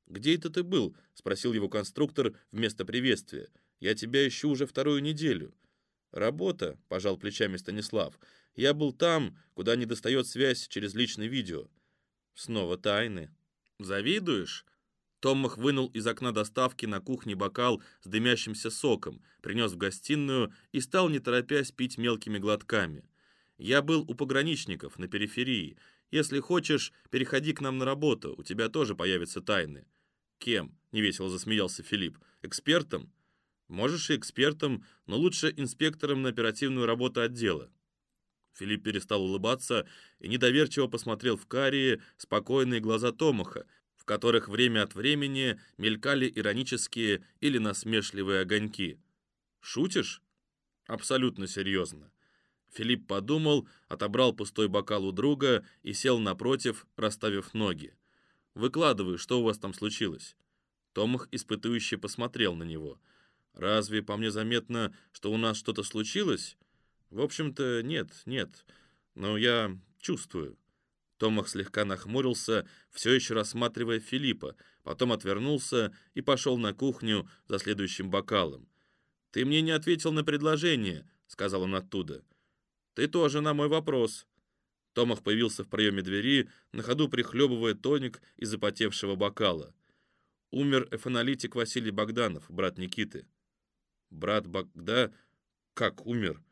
«Где это ты был?» — спросил его конструктор вместо приветствия. «Я тебя ищу уже вторую неделю». «Работа», — пожал плечами Станислав. «Я был там, куда не достает связь через личное видео». «Снова тайны». «Завидуешь?» Томмах вынул из окна доставки на кухне бокал с дымящимся соком, принес в гостиную и стал, не торопясь, пить мелкими глотками. «Я был у пограничников, на периферии. Если хочешь, переходи к нам на работу, у тебя тоже появятся тайны». «Кем?» — невесело засмеялся Филипп. «Экспертом?» «Можешь и экспертом, но лучше инспектором на оперативную работу отдела». Филипп перестал улыбаться и недоверчиво посмотрел в карие, спокойные глаза Томаха, которых время от времени мелькали иронические или насмешливые огоньки. «Шутишь?» «Абсолютно серьезно». Филипп подумал, отобрал пустой бокал у друга и сел напротив, расставив ноги. «Выкладывай, что у вас там случилось?» Томах испытующе посмотрел на него. «Разве по мне заметно, что у нас что-то случилось?» «В общем-то, нет, нет. Но я чувствую». Томах слегка нахмурился, все еще рассматривая Филиппа, потом отвернулся и пошел на кухню за следующим бокалом. «Ты мне не ответил на предложение», — сказал он оттуда. «Ты тоже на мой вопрос». Томах появился в проеме двери, на ходу прихлебывая тоник из запотевшего бокала. Умер эфаналитик Василий Богданов, брат Никиты. Брат Богда... Как умер?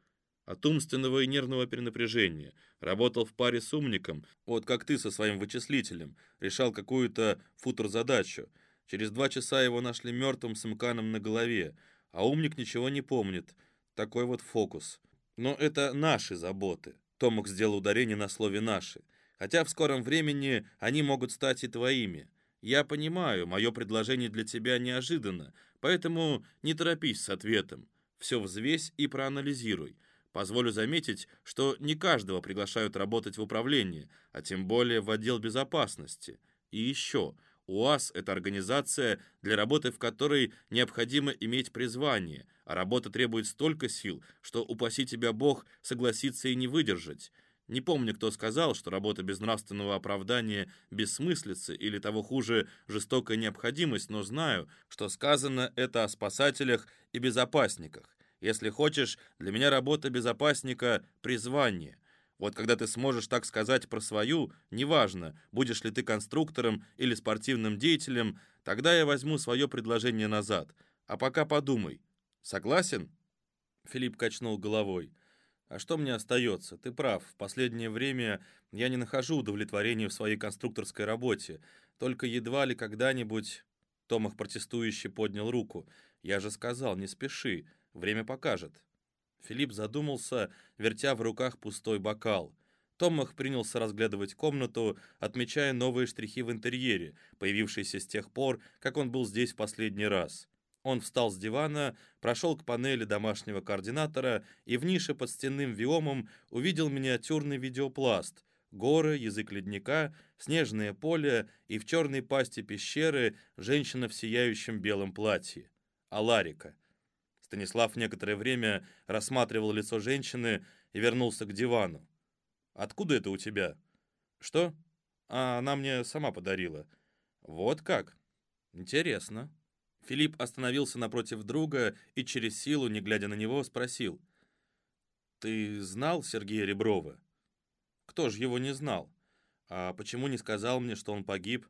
От умственного и нервного перенапряжения. Работал в паре с умником, вот как ты со своим вычислителем. Решал какую-то футур-задачу. Через два часа его нашли мертвым с мканом на голове, а умник ничего не помнит. Такой вот фокус. Но это наши заботы. Томок сделал ударение на слове «наши». Хотя в скором времени они могут стать и твоими. Я понимаю, мое предложение для тебя неожиданно, поэтому не торопись с ответом. Все взвесь и проанализируй. Позволю заметить, что не каждого приглашают работать в управлении, а тем более в отдел безопасности. И еще, УАЗ – это организация, для работы в которой необходимо иметь призвание, а работа требует столько сил, что, упаси тебя Бог, согласиться и не выдержать. Не помню, кто сказал, что работа без нравственного оправдания бессмыслица или того хуже жестокая необходимость, но знаю, что сказано это о спасателях и безопасниках. Если хочешь, для меня работа безопасника — призвание. Вот когда ты сможешь так сказать про свою, неважно, будешь ли ты конструктором или спортивным деятелем, тогда я возьму свое предложение назад. А пока подумай. Согласен?» Филипп качнул головой. «А что мне остается? Ты прав. В последнее время я не нахожу удовлетворения в своей конструкторской работе. Только едва ли когда-нибудь...» Томах протестующе поднял руку. «Я же сказал, не спеши. Время покажет». Филипп задумался, вертя в руках пустой бокал. Томах принялся разглядывать комнату, отмечая новые штрихи в интерьере, появившиеся с тех пор, как он был здесь в последний раз. Он встал с дивана, прошел к панели домашнего координатора и в нише под стенным виомом увидел миниатюрный видеопласт. Горы, язык ледника, снежное поле и в черной пасти пещеры женщина в сияющем белом платье. Аларика — Станислав некоторое время рассматривал лицо женщины и вернулся к дивану. «Откуда это у тебя?» «Что?» «А она мне сама подарила». «Вот как?» «Интересно». Филипп остановился напротив друга и через силу, не глядя на него, спросил. «Ты знал Сергея Реброва?» «Кто же его не знал? А почему не сказал мне, что он погиб?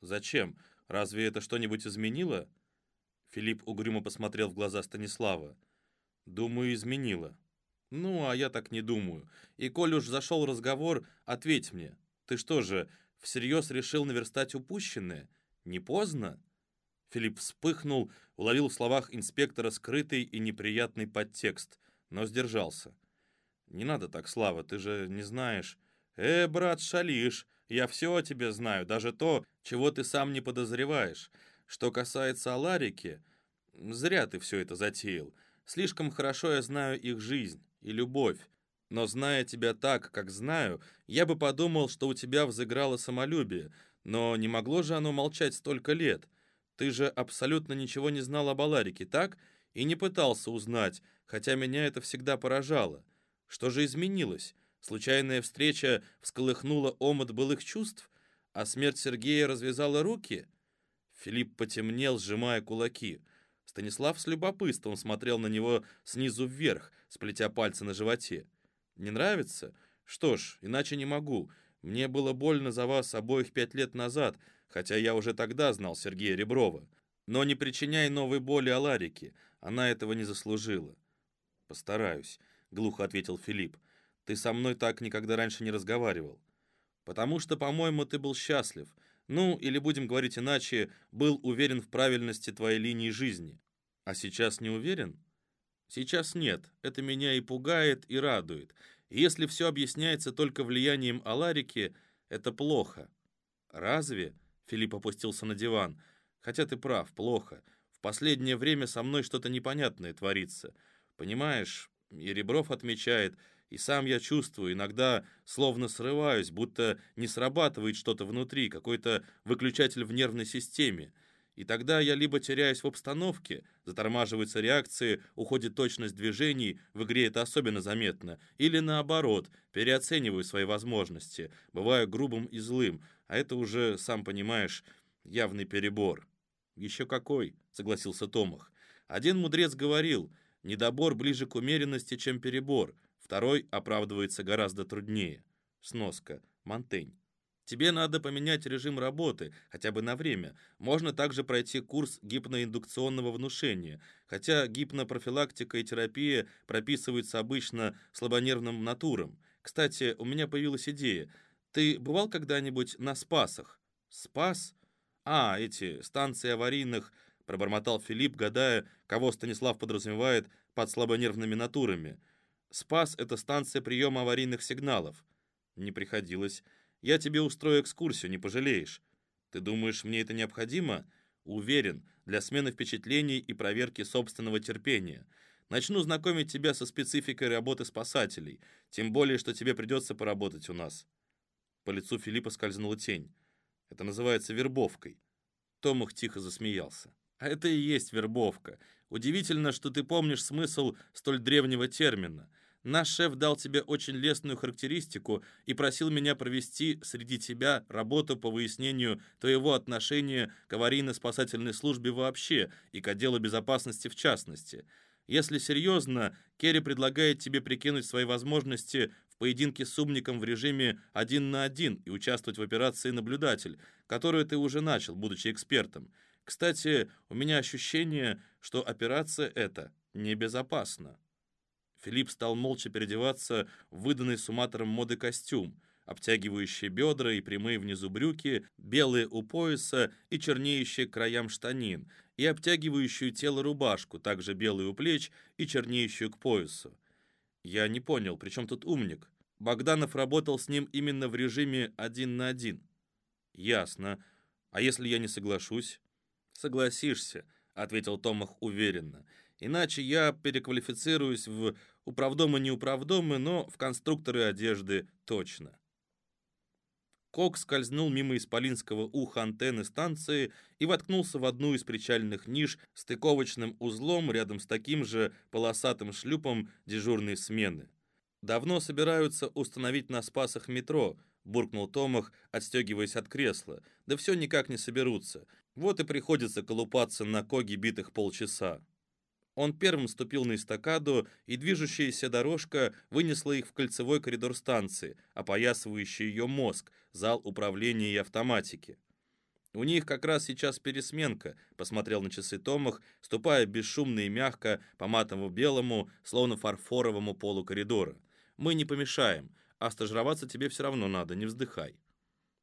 Зачем? Разве это что-нибудь изменило?» Филипп угрюмо посмотрел в глаза Станислава. «Думаю, изменила». «Ну, а я так не думаю. И коль уж зашел разговор, ответь мне. Ты что же, всерьез решил наверстать упущенное? Не поздно?» Филипп вспыхнул, уловил в словах инспектора скрытый и неприятный подтекст, но сдержался. «Не надо так, Слава, ты же не знаешь». «Э, брат, шалишь. Я все о тебе знаю, даже то, чего ты сам не подозреваешь. Что касается Аларики, зря ты все это затеял. Слишком хорошо я знаю их жизнь и любовь. Но зная тебя так, как знаю, я бы подумал, что у тебя взыграло самолюбие, но не могло же оно молчать столько лет. Ты же абсолютно ничего не знал об Аларике, так? И не пытался узнать, хотя меня это всегда поражало. Что же изменилось? Случайная встреча всколыхнула омут былых чувств? А смерть Сергея развязала руки?» Филипп потемнел, сжимая кулаки. Станислав с любопытством смотрел на него снизу вверх, сплетя пальцы на животе. «Не нравится? Что ж, иначе не могу. Мне было больно за вас обоих пять лет назад, хотя я уже тогда знал Сергея Реброва. Но не причиняй новой боли Аларике, она этого не заслужила». «Постараюсь», — глухо ответил Филипп. «Ты со мной так никогда раньше не разговаривал. Потому что, по-моему, ты был счастлив». Ну, или будем говорить иначе, был уверен в правильности твоей линии жизни. А сейчас не уверен? Сейчас нет. Это меня и пугает, и радует. Если все объясняется только влиянием Аларики, это плохо. Разве? Филипп опустился на диван. Хотя ты прав, плохо. В последнее время со мной что-то непонятное творится. Понимаешь, и Ребров отмечает, и сам я чувствую, иногда словно срываюсь, будто не срабатывает что-то внутри, какой-то выключатель в нервной системе. И тогда я либо теряюсь в обстановке, затормаживаются реакции, уходит точность движений, в игре это особенно заметно, или наоборот, переоцениваю свои возможности, бываю грубым и злым, а это уже, сам понимаешь, явный перебор. «Еще какой», — согласился Томах. «Один мудрец говорил, недобор ближе к умеренности, чем перебор». Второй оправдывается гораздо труднее. Сноска. Монтень. Тебе надо поменять режим работы, хотя бы на время. Можно также пройти курс гипноиндукционного внушения, хотя гипнопрофилактика и терапия прописываются обычно слабонервным натурам. Кстати, у меня появилась идея. Ты бывал когда-нибудь на Спасах? Спас? А, эти станции аварийных, пробормотал Филипп, гадая, кого Станислав подразумевает под слабонервными натурами. Спас — это станция приема аварийных сигналов. Не приходилось. Я тебе устрою экскурсию, не пожалеешь. Ты думаешь, мне это необходимо? Уверен, для смены впечатлений и проверки собственного терпения. Начну знакомить тебя со спецификой работы спасателей, тем более, что тебе придется поработать у нас». По лицу Филиппа скользнула тень. «Это называется вербовкой». Томах тихо засмеялся. «А это и есть вербовка. Удивительно, что ты помнишь смысл столь древнего термина. Наш шеф дал тебе очень лестную характеристику и просил меня провести среди тебя работу по выяснению твоего отношения к аварийно-спасательной службе вообще и к отделу безопасности в частности. Если серьезно, Керри предлагает тебе прикинуть свои возможности в поединке с умником в режиме один на один и участвовать в операции «Наблюдатель», которую ты уже начал, будучи экспертом. Кстати, у меня ощущение, что операция эта небезопасна. Филипп стал молча переодеваться в выданный суматором моды костюм, обтягивающие бедра и прямые внизу брюки, белые у пояса и чернеющие к краям штанин, и обтягивающую тело рубашку, также белую у плеч и чернеющую к поясу. Я не понял, при чем тут умник? Богданов работал с ним именно в режиме один на один. Ясно. А если я не соглашусь? Согласишься, ответил Томах уверенно. Иначе я переквалифицируюсь в управдомы-неуправдомы, но в конструкторы одежды точно. Кок скользнул мимо исполинского уха антенны станции и воткнулся в одну из причальных ниш стыковочным узлом рядом с таким же полосатым шлюпом дежурной смены. «Давно собираются установить на спасах метро», — буркнул Томах, отстегиваясь от кресла. «Да все никак не соберутся. Вот и приходится колупаться на коге битых полчаса». Он первым ступил на эстакаду, и движущаяся дорожка вынесла их в кольцевой коридор станции, опоясывающий ее мозг, зал управления и автоматики. «У них как раз сейчас пересменка», — посмотрел на часы Томах, ступая бесшумно и мягко по матовому белому, словно фарфоровому полу коридора. «Мы не помешаем, а стажироваться тебе все равно надо, не вздыхай».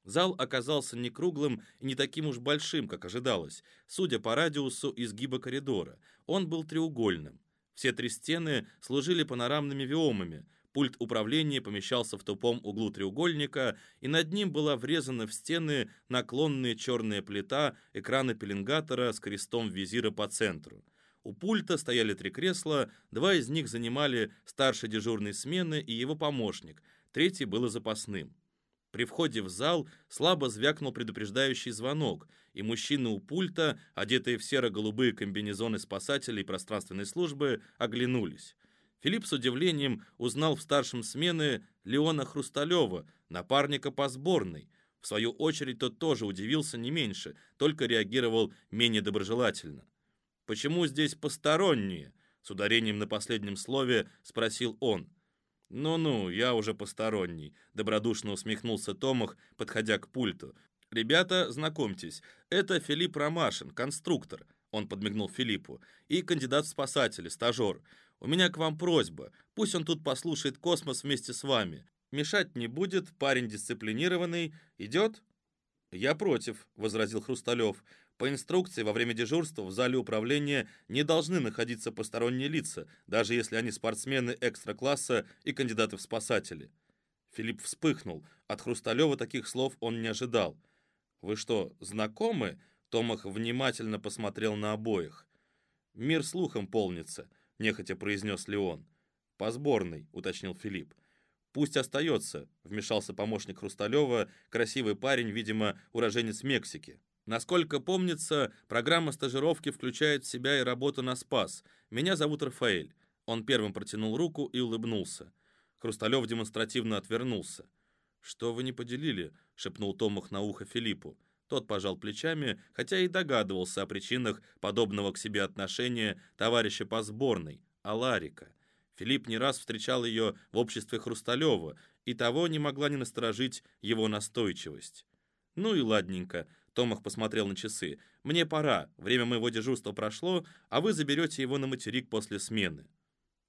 Зал оказался не круглым и не таким уж большим, как ожидалось, судя по радиусу изгиба коридора. Он был треугольным. Все три стены служили панорамными виомами. Пульт управления помещался в тупом углу треугольника, и над ним была врезана в стены наклонная черная плита экрана пеленгатора с крестом визира по центру. У пульта стояли три кресла, два из них занимали старший дежурной смены и его помощник, третий был запасным. При входе в зал слабо звякнул предупреждающий звонок, и мужчины у пульта, одетые в серо-голубые комбинезоны спасателей пространственной службы, оглянулись. Филипп с удивлением узнал в старшем смены Леона Хрусталева, напарника по сборной. В свою очередь тот тоже удивился не меньше, только реагировал менее доброжелательно. «Почему здесь посторонние?» С ударением на последнем слове спросил он. «Ну-ну, я уже посторонний», — добродушно усмехнулся Томах, подходя к пульту. «Ребята, знакомьтесь, это Филипп Ромашин, конструктор», — он подмигнул Филиппу, «и кандидат в спасатели, стажер. У меня к вам просьба, пусть он тут послушает космос вместе с вами. Мешать не будет, парень дисциплинированный. Идет?» «Я против», — возразил Хрусталев. По инструкции, во время дежурства в зале управления не должны находиться посторонние лица, даже если они спортсмены экстра-класса и кандидаты в спасатели. Филипп вспыхнул. От Хрусталева таких слов он не ожидал. «Вы что, знакомы?» Томах внимательно посмотрел на обоих. «Мир слухом полнится», — нехотя произнес Леон. «По сборной», — уточнил Филипп. «Пусть остается», — вмешался помощник Хрусталева, красивый парень, видимо, уроженец Мексики. Насколько помнится, программа стажировки включает в себя и работу на спас. Меня зовут Рафаэль. Он первым протянул руку и улыбнулся. Хрусталев демонстративно отвернулся. «Что вы не поделили?» — шепнул Томах на ухо Филиппу. Тот пожал плечами, хотя и догадывался о причинах подобного к себе отношения товарища по сборной, Аларика. Филипп не раз встречал ее в обществе Хрусталева, и того не могла не насторожить его настойчивость. «Ну и ладненько», Томах посмотрел на часы. «Мне пора. Время моего дежурства прошло, а вы заберете его на материк после смены».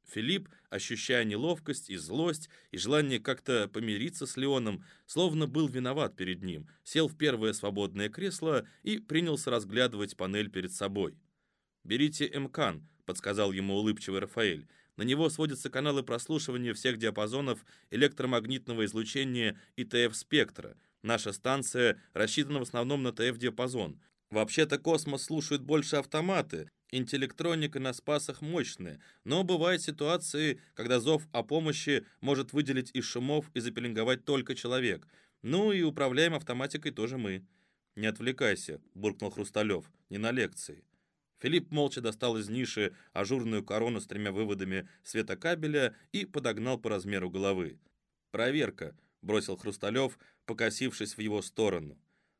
Филипп, ощущая неловкость и злость, и желание как-то помириться с Леоном, словно был виноват перед ним, сел в первое свободное кресло и принялся разглядывать панель перед собой. «Берите МКАН», — подсказал ему улыбчивый Рафаэль. «На него сводятся каналы прослушивания всех диапазонов электромагнитного излучения и ТФ-спектра. Наша станция рассчитана в основном на ТФ-диапазон. Вообще-то космос слушают больше автоматы, Интеллектроника на спасах мощная, но бывают ситуации, когда зов о помощи может выделить из шумов и запеленговать только человек. Ну и управляем автоматикой тоже мы. «Не отвлекайся», — буркнул Хрусталев, — «не на лекции». Филипп молча достал из ниши ажурную корону с тремя выводами светокабеля и подогнал по размеру головы. «Проверка», — бросил Хрусталев, покосившись в его сторону.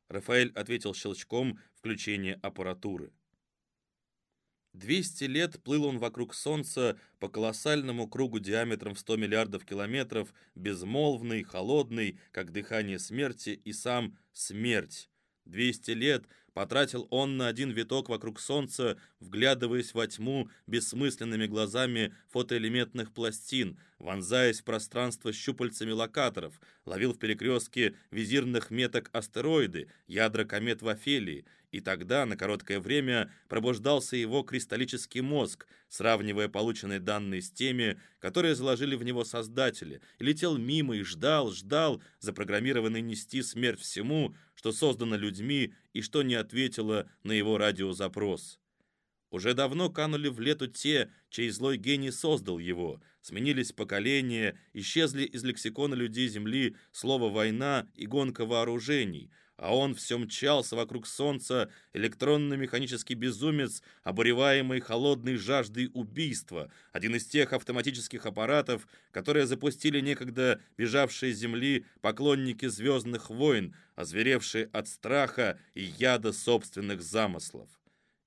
Рафаэль ответил щелчком включения аппаратуры. 200 лет плыл он вокруг Солнца по колоссальному кругу диаметром в 100 миллиардов километров, безмолвный, холодный, как дыхание смерти, и сам смерть. 200 лет потратил он на один виток вокруг Солнца, вглядываясь во тьму бессмысленными глазами фотоэлементных пластин, вонзаясь в пространство щупальцами локаторов, ловил в перекрестке визирных меток астероиды, ядра комет в Офелии, и тогда на короткое время пробуждался его кристаллический мозг, сравнивая полученные данные с теми, которые заложили в него создатели, и летел мимо и ждал, ждал, запрограммированный нести смерть всему, что создано людьми и что не ответило на его радиозапрос. Уже давно канули в лету те, чей злой гений создал его. Сменились поколения, исчезли из лексикона людей Земли слово «война» и «гонка вооружений», а он все мчался вокруг солнца, электронно-механический безумец, обуреваемый холодной жаждой убийства, один из тех автоматических аппаратов, которые запустили некогда бежавшие с Земли поклонники «Звездных войн», озверевшие от страха и яда собственных замыслов.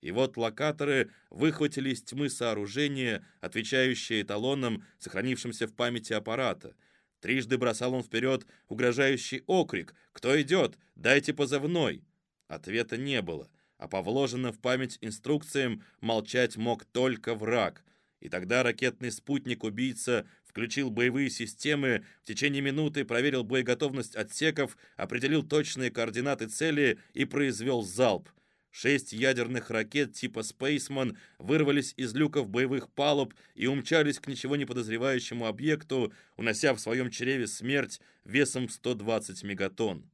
И вот локаторы выхватили из тьмы сооружение, отвечающее эталонам, сохранившимся в памяти аппарата — Трижды бросал он вперед угрожающий окрик «Кто идет? Дайте позывной!» Ответа не было, а по вложенным в память инструкциям молчать мог только враг. И тогда ракетный спутник-убийца включил боевые системы, в течение минуты проверил боеготовность отсеков, определил точные координаты цели и произвел залп – Шесть ядерных ракет типа «Спейсман» вырвались из люков боевых палуб и умчались к ничего не подозревающему объекту, унося в своем чреве смерть весом 120 мегатонн.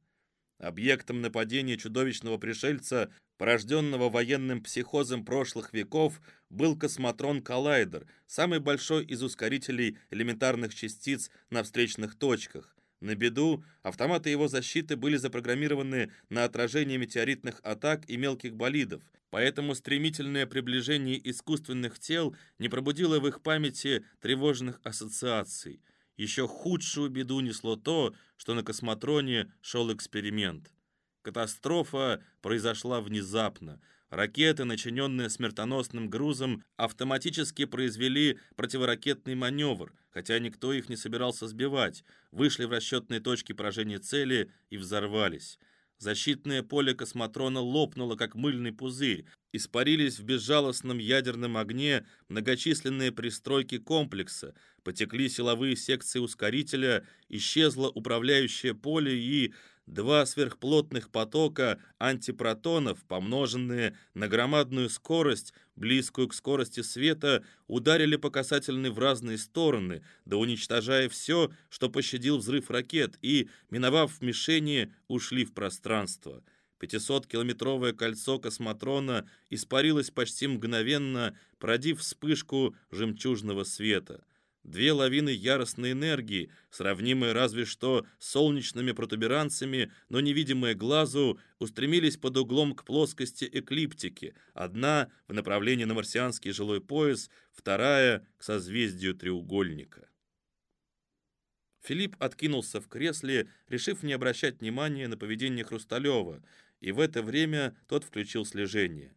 Объектом нападения чудовищного пришельца, порожденного военным психозом прошлых веков, был космотрон «Коллайдер», самый большой из ускорителей элементарных частиц на встречных точках. На беду автоматы его защиты были запрограммированы на отражение метеоритных атак и мелких болидов, поэтому стремительное приближение искусственных тел не пробудило в их памяти тревожных ассоциаций. Еще худшую беду несло то, что на космотроне шел эксперимент. Катастрофа произошла внезапно – Ракеты, начиненные смертоносным грузом, автоматически произвели противоракетный маневр, хотя никто их не собирался сбивать, вышли в расчетные точки поражения цели и взорвались. Защитное поле космотрона лопнуло, как мыльный пузырь. Испарились в безжалостном ядерном огне многочисленные пристройки комплекса, потекли силовые секции ускорителя, исчезло управляющее поле и Два сверхплотных потока антипротонов, помноженные на громадную скорость, близкую к скорости света, ударили по касательной в разные стороны, да уничтожая все, что пощадил взрыв ракет, и, миновав мишени, ушли в пространство. 500-километровое кольцо космотрона испарилось почти мгновенно, продив вспышку жемчужного света. Две лавины яростной энергии, сравнимые разве что с солнечными протуберанцами, но невидимые глазу, устремились под углом к плоскости эклиптики. Одна в направлении на марсианский жилой пояс, вторая к созвездию треугольника. Филипп откинулся в кресле, решив не обращать внимания на поведение Хрусталева, и в это время тот включил слежение.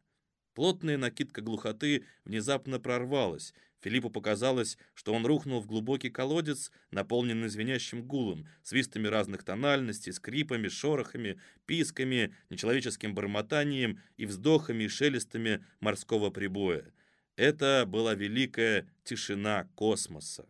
Плотная накидка глухоты внезапно прорвалась, Филиппу показалось, что он рухнул в глубокий колодец, наполненный звенящим гулом, свистами разных тональностей, скрипами, шорохами, писками, нечеловеческим бормотанием и вздохами и шелестами морского прибоя. Это была великая тишина космоса.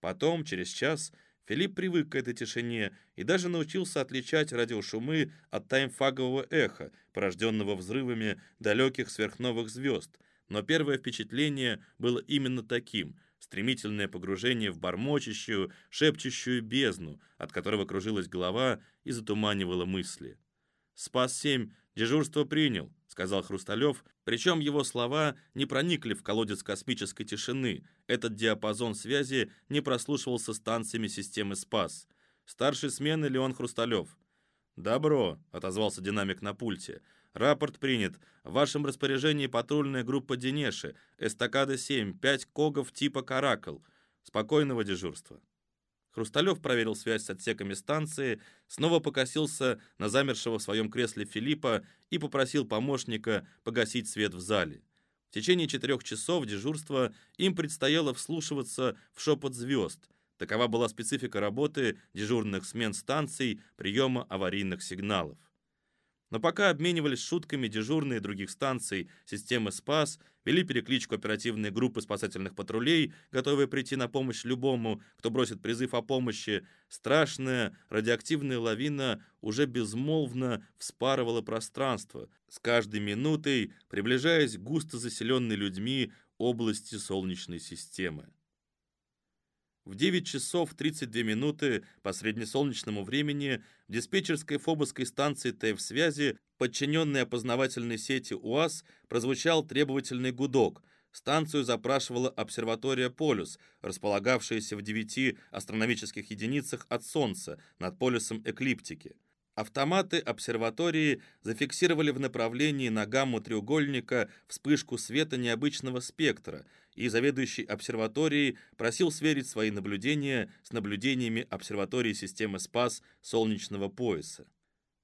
Потом, через час, Филипп привык к этой тишине и даже научился отличать радиошумы от таймфагового эха, порожденного взрывами далеких сверхновых звезд – но первое впечатление было именно таким — стремительное погружение в бормочущую, шепчущую бездну, от которого кружилась голова и затуманивала мысли. «Спас-7, дежурство принял», — сказал Хрусталев, причем его слова не проникли в колодец космической тишины. Этот диапазон связи не прослушивался станциями системы СПАС. Старший смены Леон Хрусталев. «Добро», — отозвался динамик на пульте. «Рапорт принят. В вашем распоряжении патрульная группа Денеши, эстакада 7, 5 когов типа «Каракал». Спокойного дежурства». Хрусталев проверил связь с отсеками станции, снова покосился на замершего в своем кресле Филиппа и попросил помощника погасить свет в зале. В течение четырех часов дежурства им предстояло вслушиваться в шепот звезд. Такова была специфика работы дежурных смен станций приема аварийных сигналов. Но пока обменивались шутками дежурные других станций системы «Спас», вели перекличку оперативной группы спасательных патрулей, готовые прийти на помощь любому, кто бросит призыв о помощи, страшная радиоактивная лавина уже безмолвно вспарывала пространство, с каждой минутой приближаясь к густо заселенной людьми области Солнечной системы. В 9 часов 32 минуты по среднесолнечному времени в диспетчерской фобовской станции ТФ-связи, подчиненной опознавательной сети УАЗ, прозвучал требовательный гудок. Станцию запрашивала обсерватория «Полюс», располагавшаяся в 9 астрономических единицах от Солнца над полюсом эклиптики. Автоматы обсерватории зафиксировали в направлении на гамму треугольника вспышку света необычного спектра, и заведующий обсерваторией просил сверить свои наблюдения с наблюдениями обсерватории системы СПАС солнечного пояса.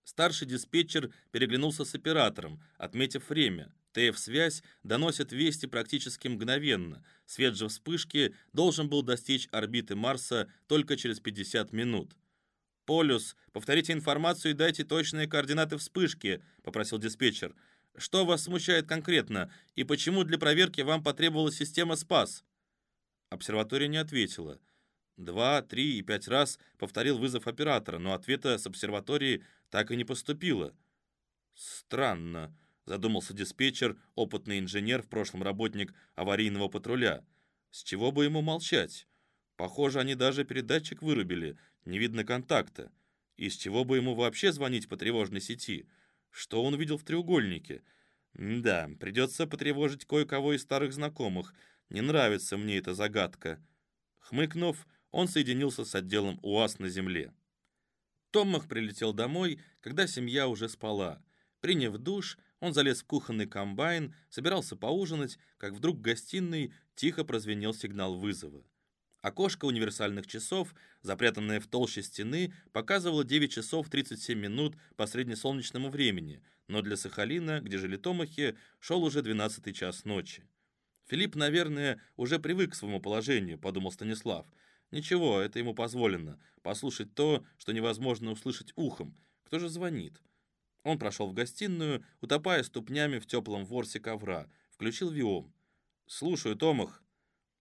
Старший диспетчер переглянулся с оператором, отметив время. ТФ-связь доносит вести практически мгновенно. Свет же вспышки должен был достичь орбиты Марса только через 50 минут. «Полюс, повторите информацию и дайте точные координаты вспышки», — попросил диспетчер. «Что вас смущает конкретно, и почему для проверки вам потребовалась система СПАС?» Обсерватория не ответила. Два, три и пять раз повторил вызов оператора, но ответа с обсерватории так и не поступило. «Странно», — задумался диспетчер, опытный инженер, в прошлом работник аварийного патруля. «С чего бы ему молчать? Похоже, они даже передатчик вырубили, не видно контакта. Из чего бы ему вообще звонить по тревожной сети? Что он увидел в треугольнике? да, придется потревожить кое-кого из старых знакомых. Не нравится мне эта загадка. Хмыкнув, он соединился с отделом УАЗ на земле. Томмах прилетел домой, когда семья уже спала. Приняв душ, он залез в кухонный комбайн, собирался поужинать, как вдруг в гостиной тихо прозвенел сигнал вызова. Окошко универсальных часов, запрятанное в толще стены, показывало 9 часов 37 минут по среднесолнечному времени, но для Сахалина, где жили Томахи, шел уже 12 час ночи. «Филипп, наверное, уже привык к своему положению», — подумал Станислав. «Ничего, это ему позволено. Послушать то, что невозможно услышать ухом. Кто же звонит?» Он прошел в гостиную, утопая ступнями в теплом ворсе ковра, включил виом. «Слушаю, Томах»,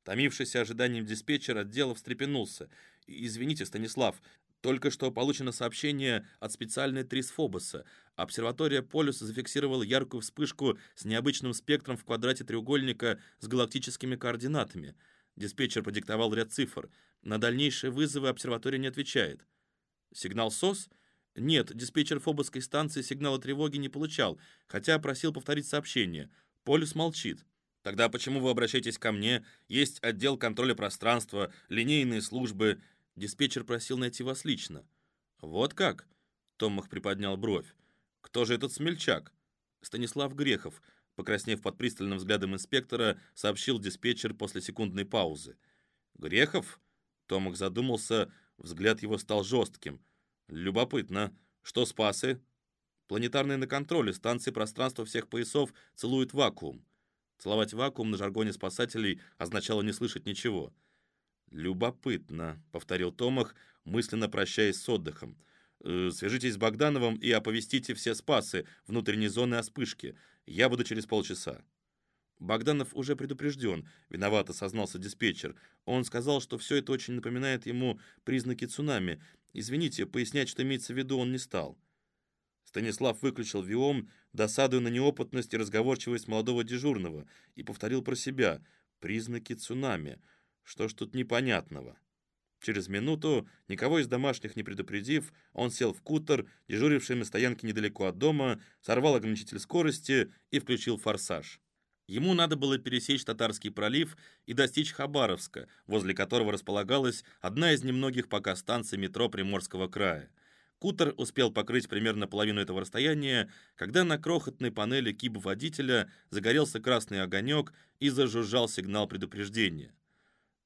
Томившийся ожиданием диспетчер отдела встрепенулся. «Извините, Станислав, только что получено сообщение от специальной Трисфобоса. Обсерватория Полюса зафиксировала яркую вспышку с необычным спектром в квадрате треугольника с галактическими координатами. Диспетчер продиктовал ряд цифр. На дальнейшие вызовы обсерватория не отвечает. Сигнал СОС? Нет, диспетчер Фобосской станции сигнала тревоги не получал, хотя просил повторить сообщение. Полюс молчит. Тогда почему вы обращаетесь ко мне? Есть отдел контроля пространства, линейные службы. Диспетчер просил найти вас лично. Вот как? Томах приподнял бровь. Кто же этот смельчак? Станислав Грехов, покраснев под пристальным взглядом инспектора, сообщил диспетчер после секундной паузы. Грехов? Томах задумался, взгляд его стал жестким. Любопытно. Что спасы? Планетарные на контроле, станции пространства всех поясов целуют вакуум. Целовать вакуум на жаргоне спасателей означало не слышать ничего. «Любопытно», — повторил Томах, мысленно прощаясь с отдыхом. «Э, «Свяжитесь с Богдановым и оповестите все спасы внутренней зоны о вспышке. Я буду через полчаса». Богданов уже предупрежден, виновато сознался диспетчер. Он сказал, что все это очень напоминает ему признаки цунами. Извините, пояснять, что имеется в виду, он не стал. Станислав выключил виом, досадуя на неопытность и разговорчивость молодого дежурного, и повторил про себя «признаки цунами». Что ж тут непонятного? Через минуту, никого из домашних не предупредив, он сел в кутер, дежуривший на стоянке недалеко от дома, сорвал ограничитель скорости и включил форсаж. Ему надо было пересечь Татарский пролив и достичь Хабаровска, возле которого располагалась одна из немногих пока станций метро Приморского края. Кутер успел покрыть примерно половину этого расстояния, когда на крохотной панели киба водителя загорелся красный огонек и зажужжал сигнал предупреждения.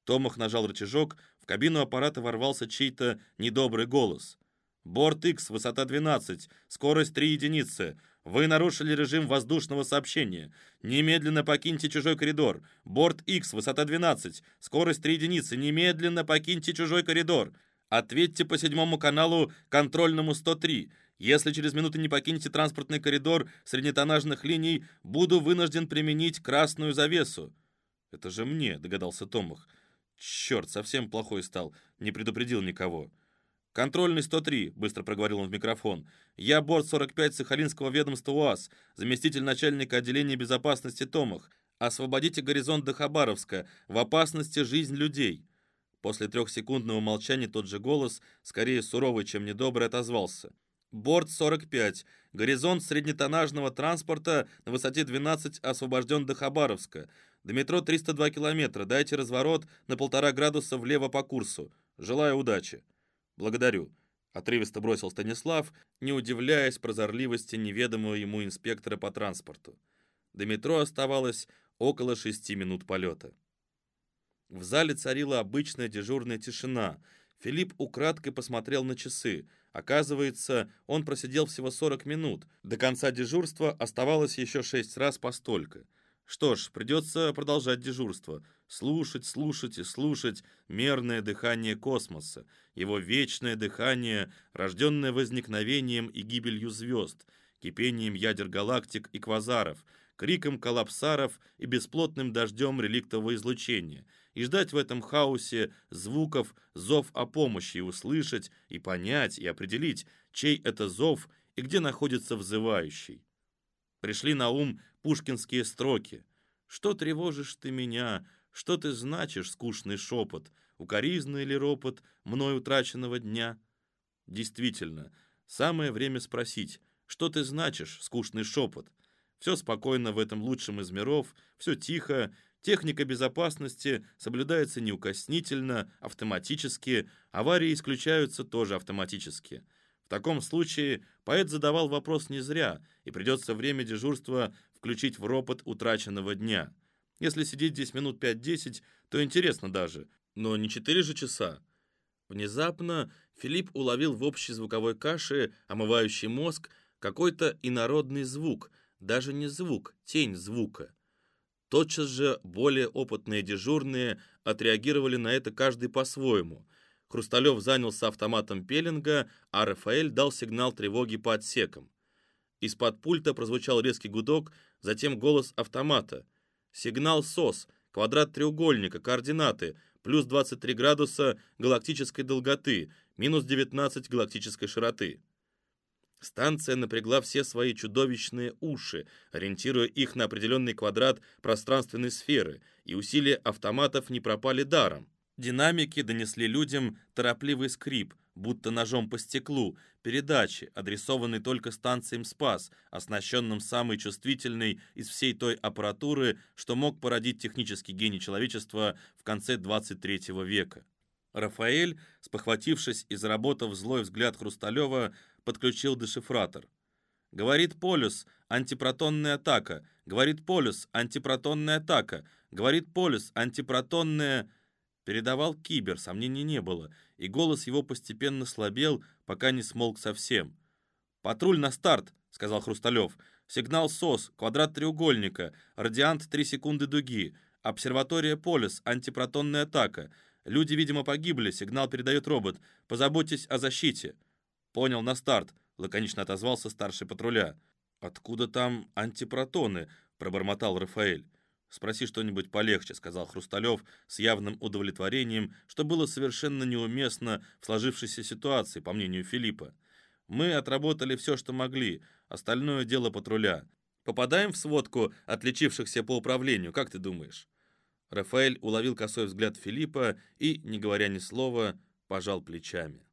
Томах нажал рычажок, в кабину аппарата ворвался чей-то недобрый голос. «Борт X, высота 12, скорость 3 единицы. Вы нарушили режим воздушного сообщения. Немедленно покиньте чужой коридор. Борт X, высота 12, скорость 3 единицы. Немедленно покиньте чужой коридор. Ответьте по седьмому каналу контрольному 103. Если через минуту не покинете транспортный коридор среднетоннажных линий, буду вынужден применить красную завесу». «Это же мне», — догадался Томах. Черт, совсем плохой стал, не предупредил никого. «Контрольный 103», — быстро проговорил он в микрофон. «Я борт 45 Сахалинского ведомства УАЗ, заместитель начальника отделения безопасности Томах. Освободите горизонт до Хабаровска, в опасности жизнь людей». После трехсекундного молчания тот же голос, скорее суровый, чем недобрый, отозвался. «Борт 45. Горизонт среднетоннажного транспорта на высоте 12 освобожден до Хабаровска. До метро 302 километра. Дайте разворот на полтора градуса влево по курсу. Желаю удачи. Благодарю. Отрывисто бросил Станислав, не удивляясь прозорливости неведомого ему инспектора по транспорту. До метро оставалось около шести минут полета. В зале царила обычная дежурная тишина. Филипп украдкой посмотрел на часы. Оказывается, он просидел всего 40 минут. До конца дежурства оставалось еще шесть раз по столько. Что ж, придется продолжать дежурство. Слушать, слушать и слушать мерное дыхание космоса, его вечное дыхание, рожденное возникновением и гибелью звезд, кипением ядер галактик и квазаров, криком коллапсаров и бесплотным дождем реликтового излучения, и ждать в этом хаосе звуков зов о помощи, и услышать, и понять, и определить, чей это зов и где находится взывающий. Пришли на ум пушкинские строки. «Что тревожишь ты меня? Что ты значишь, скучный шепот? Укоризный ли ропот мной утраченного дня?» Действительно, самое время спросить, что ты значишь, скучный шепот? Все спокойно в этом лучшем из миров, все тихо, техника безопасности соблюдается неукоснительно, автоматически, аварии исключаются тоже автоматически. В таком случае поэт задавал вопрос не зря, и придется время дежурства включить в ропот утраченного дня. Если сидеть здесь минут 5-10, то интересно даже, но не 4 же часа. Внезапно Филипп уловил в общей звуковой каше, омывающий мозг, какой-то инородный звук, даже не звук, тень звука. Тотчас же более опытные дежурные отреагировали на это каждый по-своему. Хрусталев занялся автоматом пеленга, а Рафаэль дал сигнал тревоги по отсекам. Из-под пульта прозвучал резкий гудок, затем голос автомата. Сигнал СОС, квадрат треугольника, координаты, плюс 23 градуса галактической долготы, минус 19 галактической широты. Станция напрягла все свои чудовищные уши, ориентируя их на определенный квадрат пространственной сферы, и усилия автоматов не пропали даром. Динамики донесли людям торопливый скрип, будто ножом по стеклу, передачи, адресованные только станциям «Спас», оснащенным самой чувствительной из всей той аппаратуры, что мог породить технический гений человечества в конце 23 века. Рафаэль, спохватившись и заработав злой взгляд Хрусталева, подключил дешифратор. «Говорит полюс, антипротонная атака. Говорит полюс, антипротонная атака. Говорит полюс, антипротонная...» Передавал Кибер, сомнений не было, и голос его постепенно слабел, пока не смолк совсем. «Патруль на старт!» — сказал Хрусталев. «Сигнал СОС, квадрат треугольника, радиант 3 секунды дуги, обсерватория Полюс, антипротонная атака. Люди, видимо, погибли, сигнал передает робот. Позаботьтесь о защите». «Понял, на старт», — лаконично отозвался старший патруля. «Откуда там антипротоны?» — пробормотал Рафаэль. «Спроси что-нибудь полегче», — сказал Хрусталев с явным удовлетворением, что было совершенно неуместно в сложившейся ситуации, по мнению Филиппа. «Мы отработали все, что могли, остальное дело патруля. Попадаем в сводку отличившихся по управлению, как ты думаешь?» Рафаэль уловил косой взгляд Филиппа и, не говоря ни слова, пожал плечами.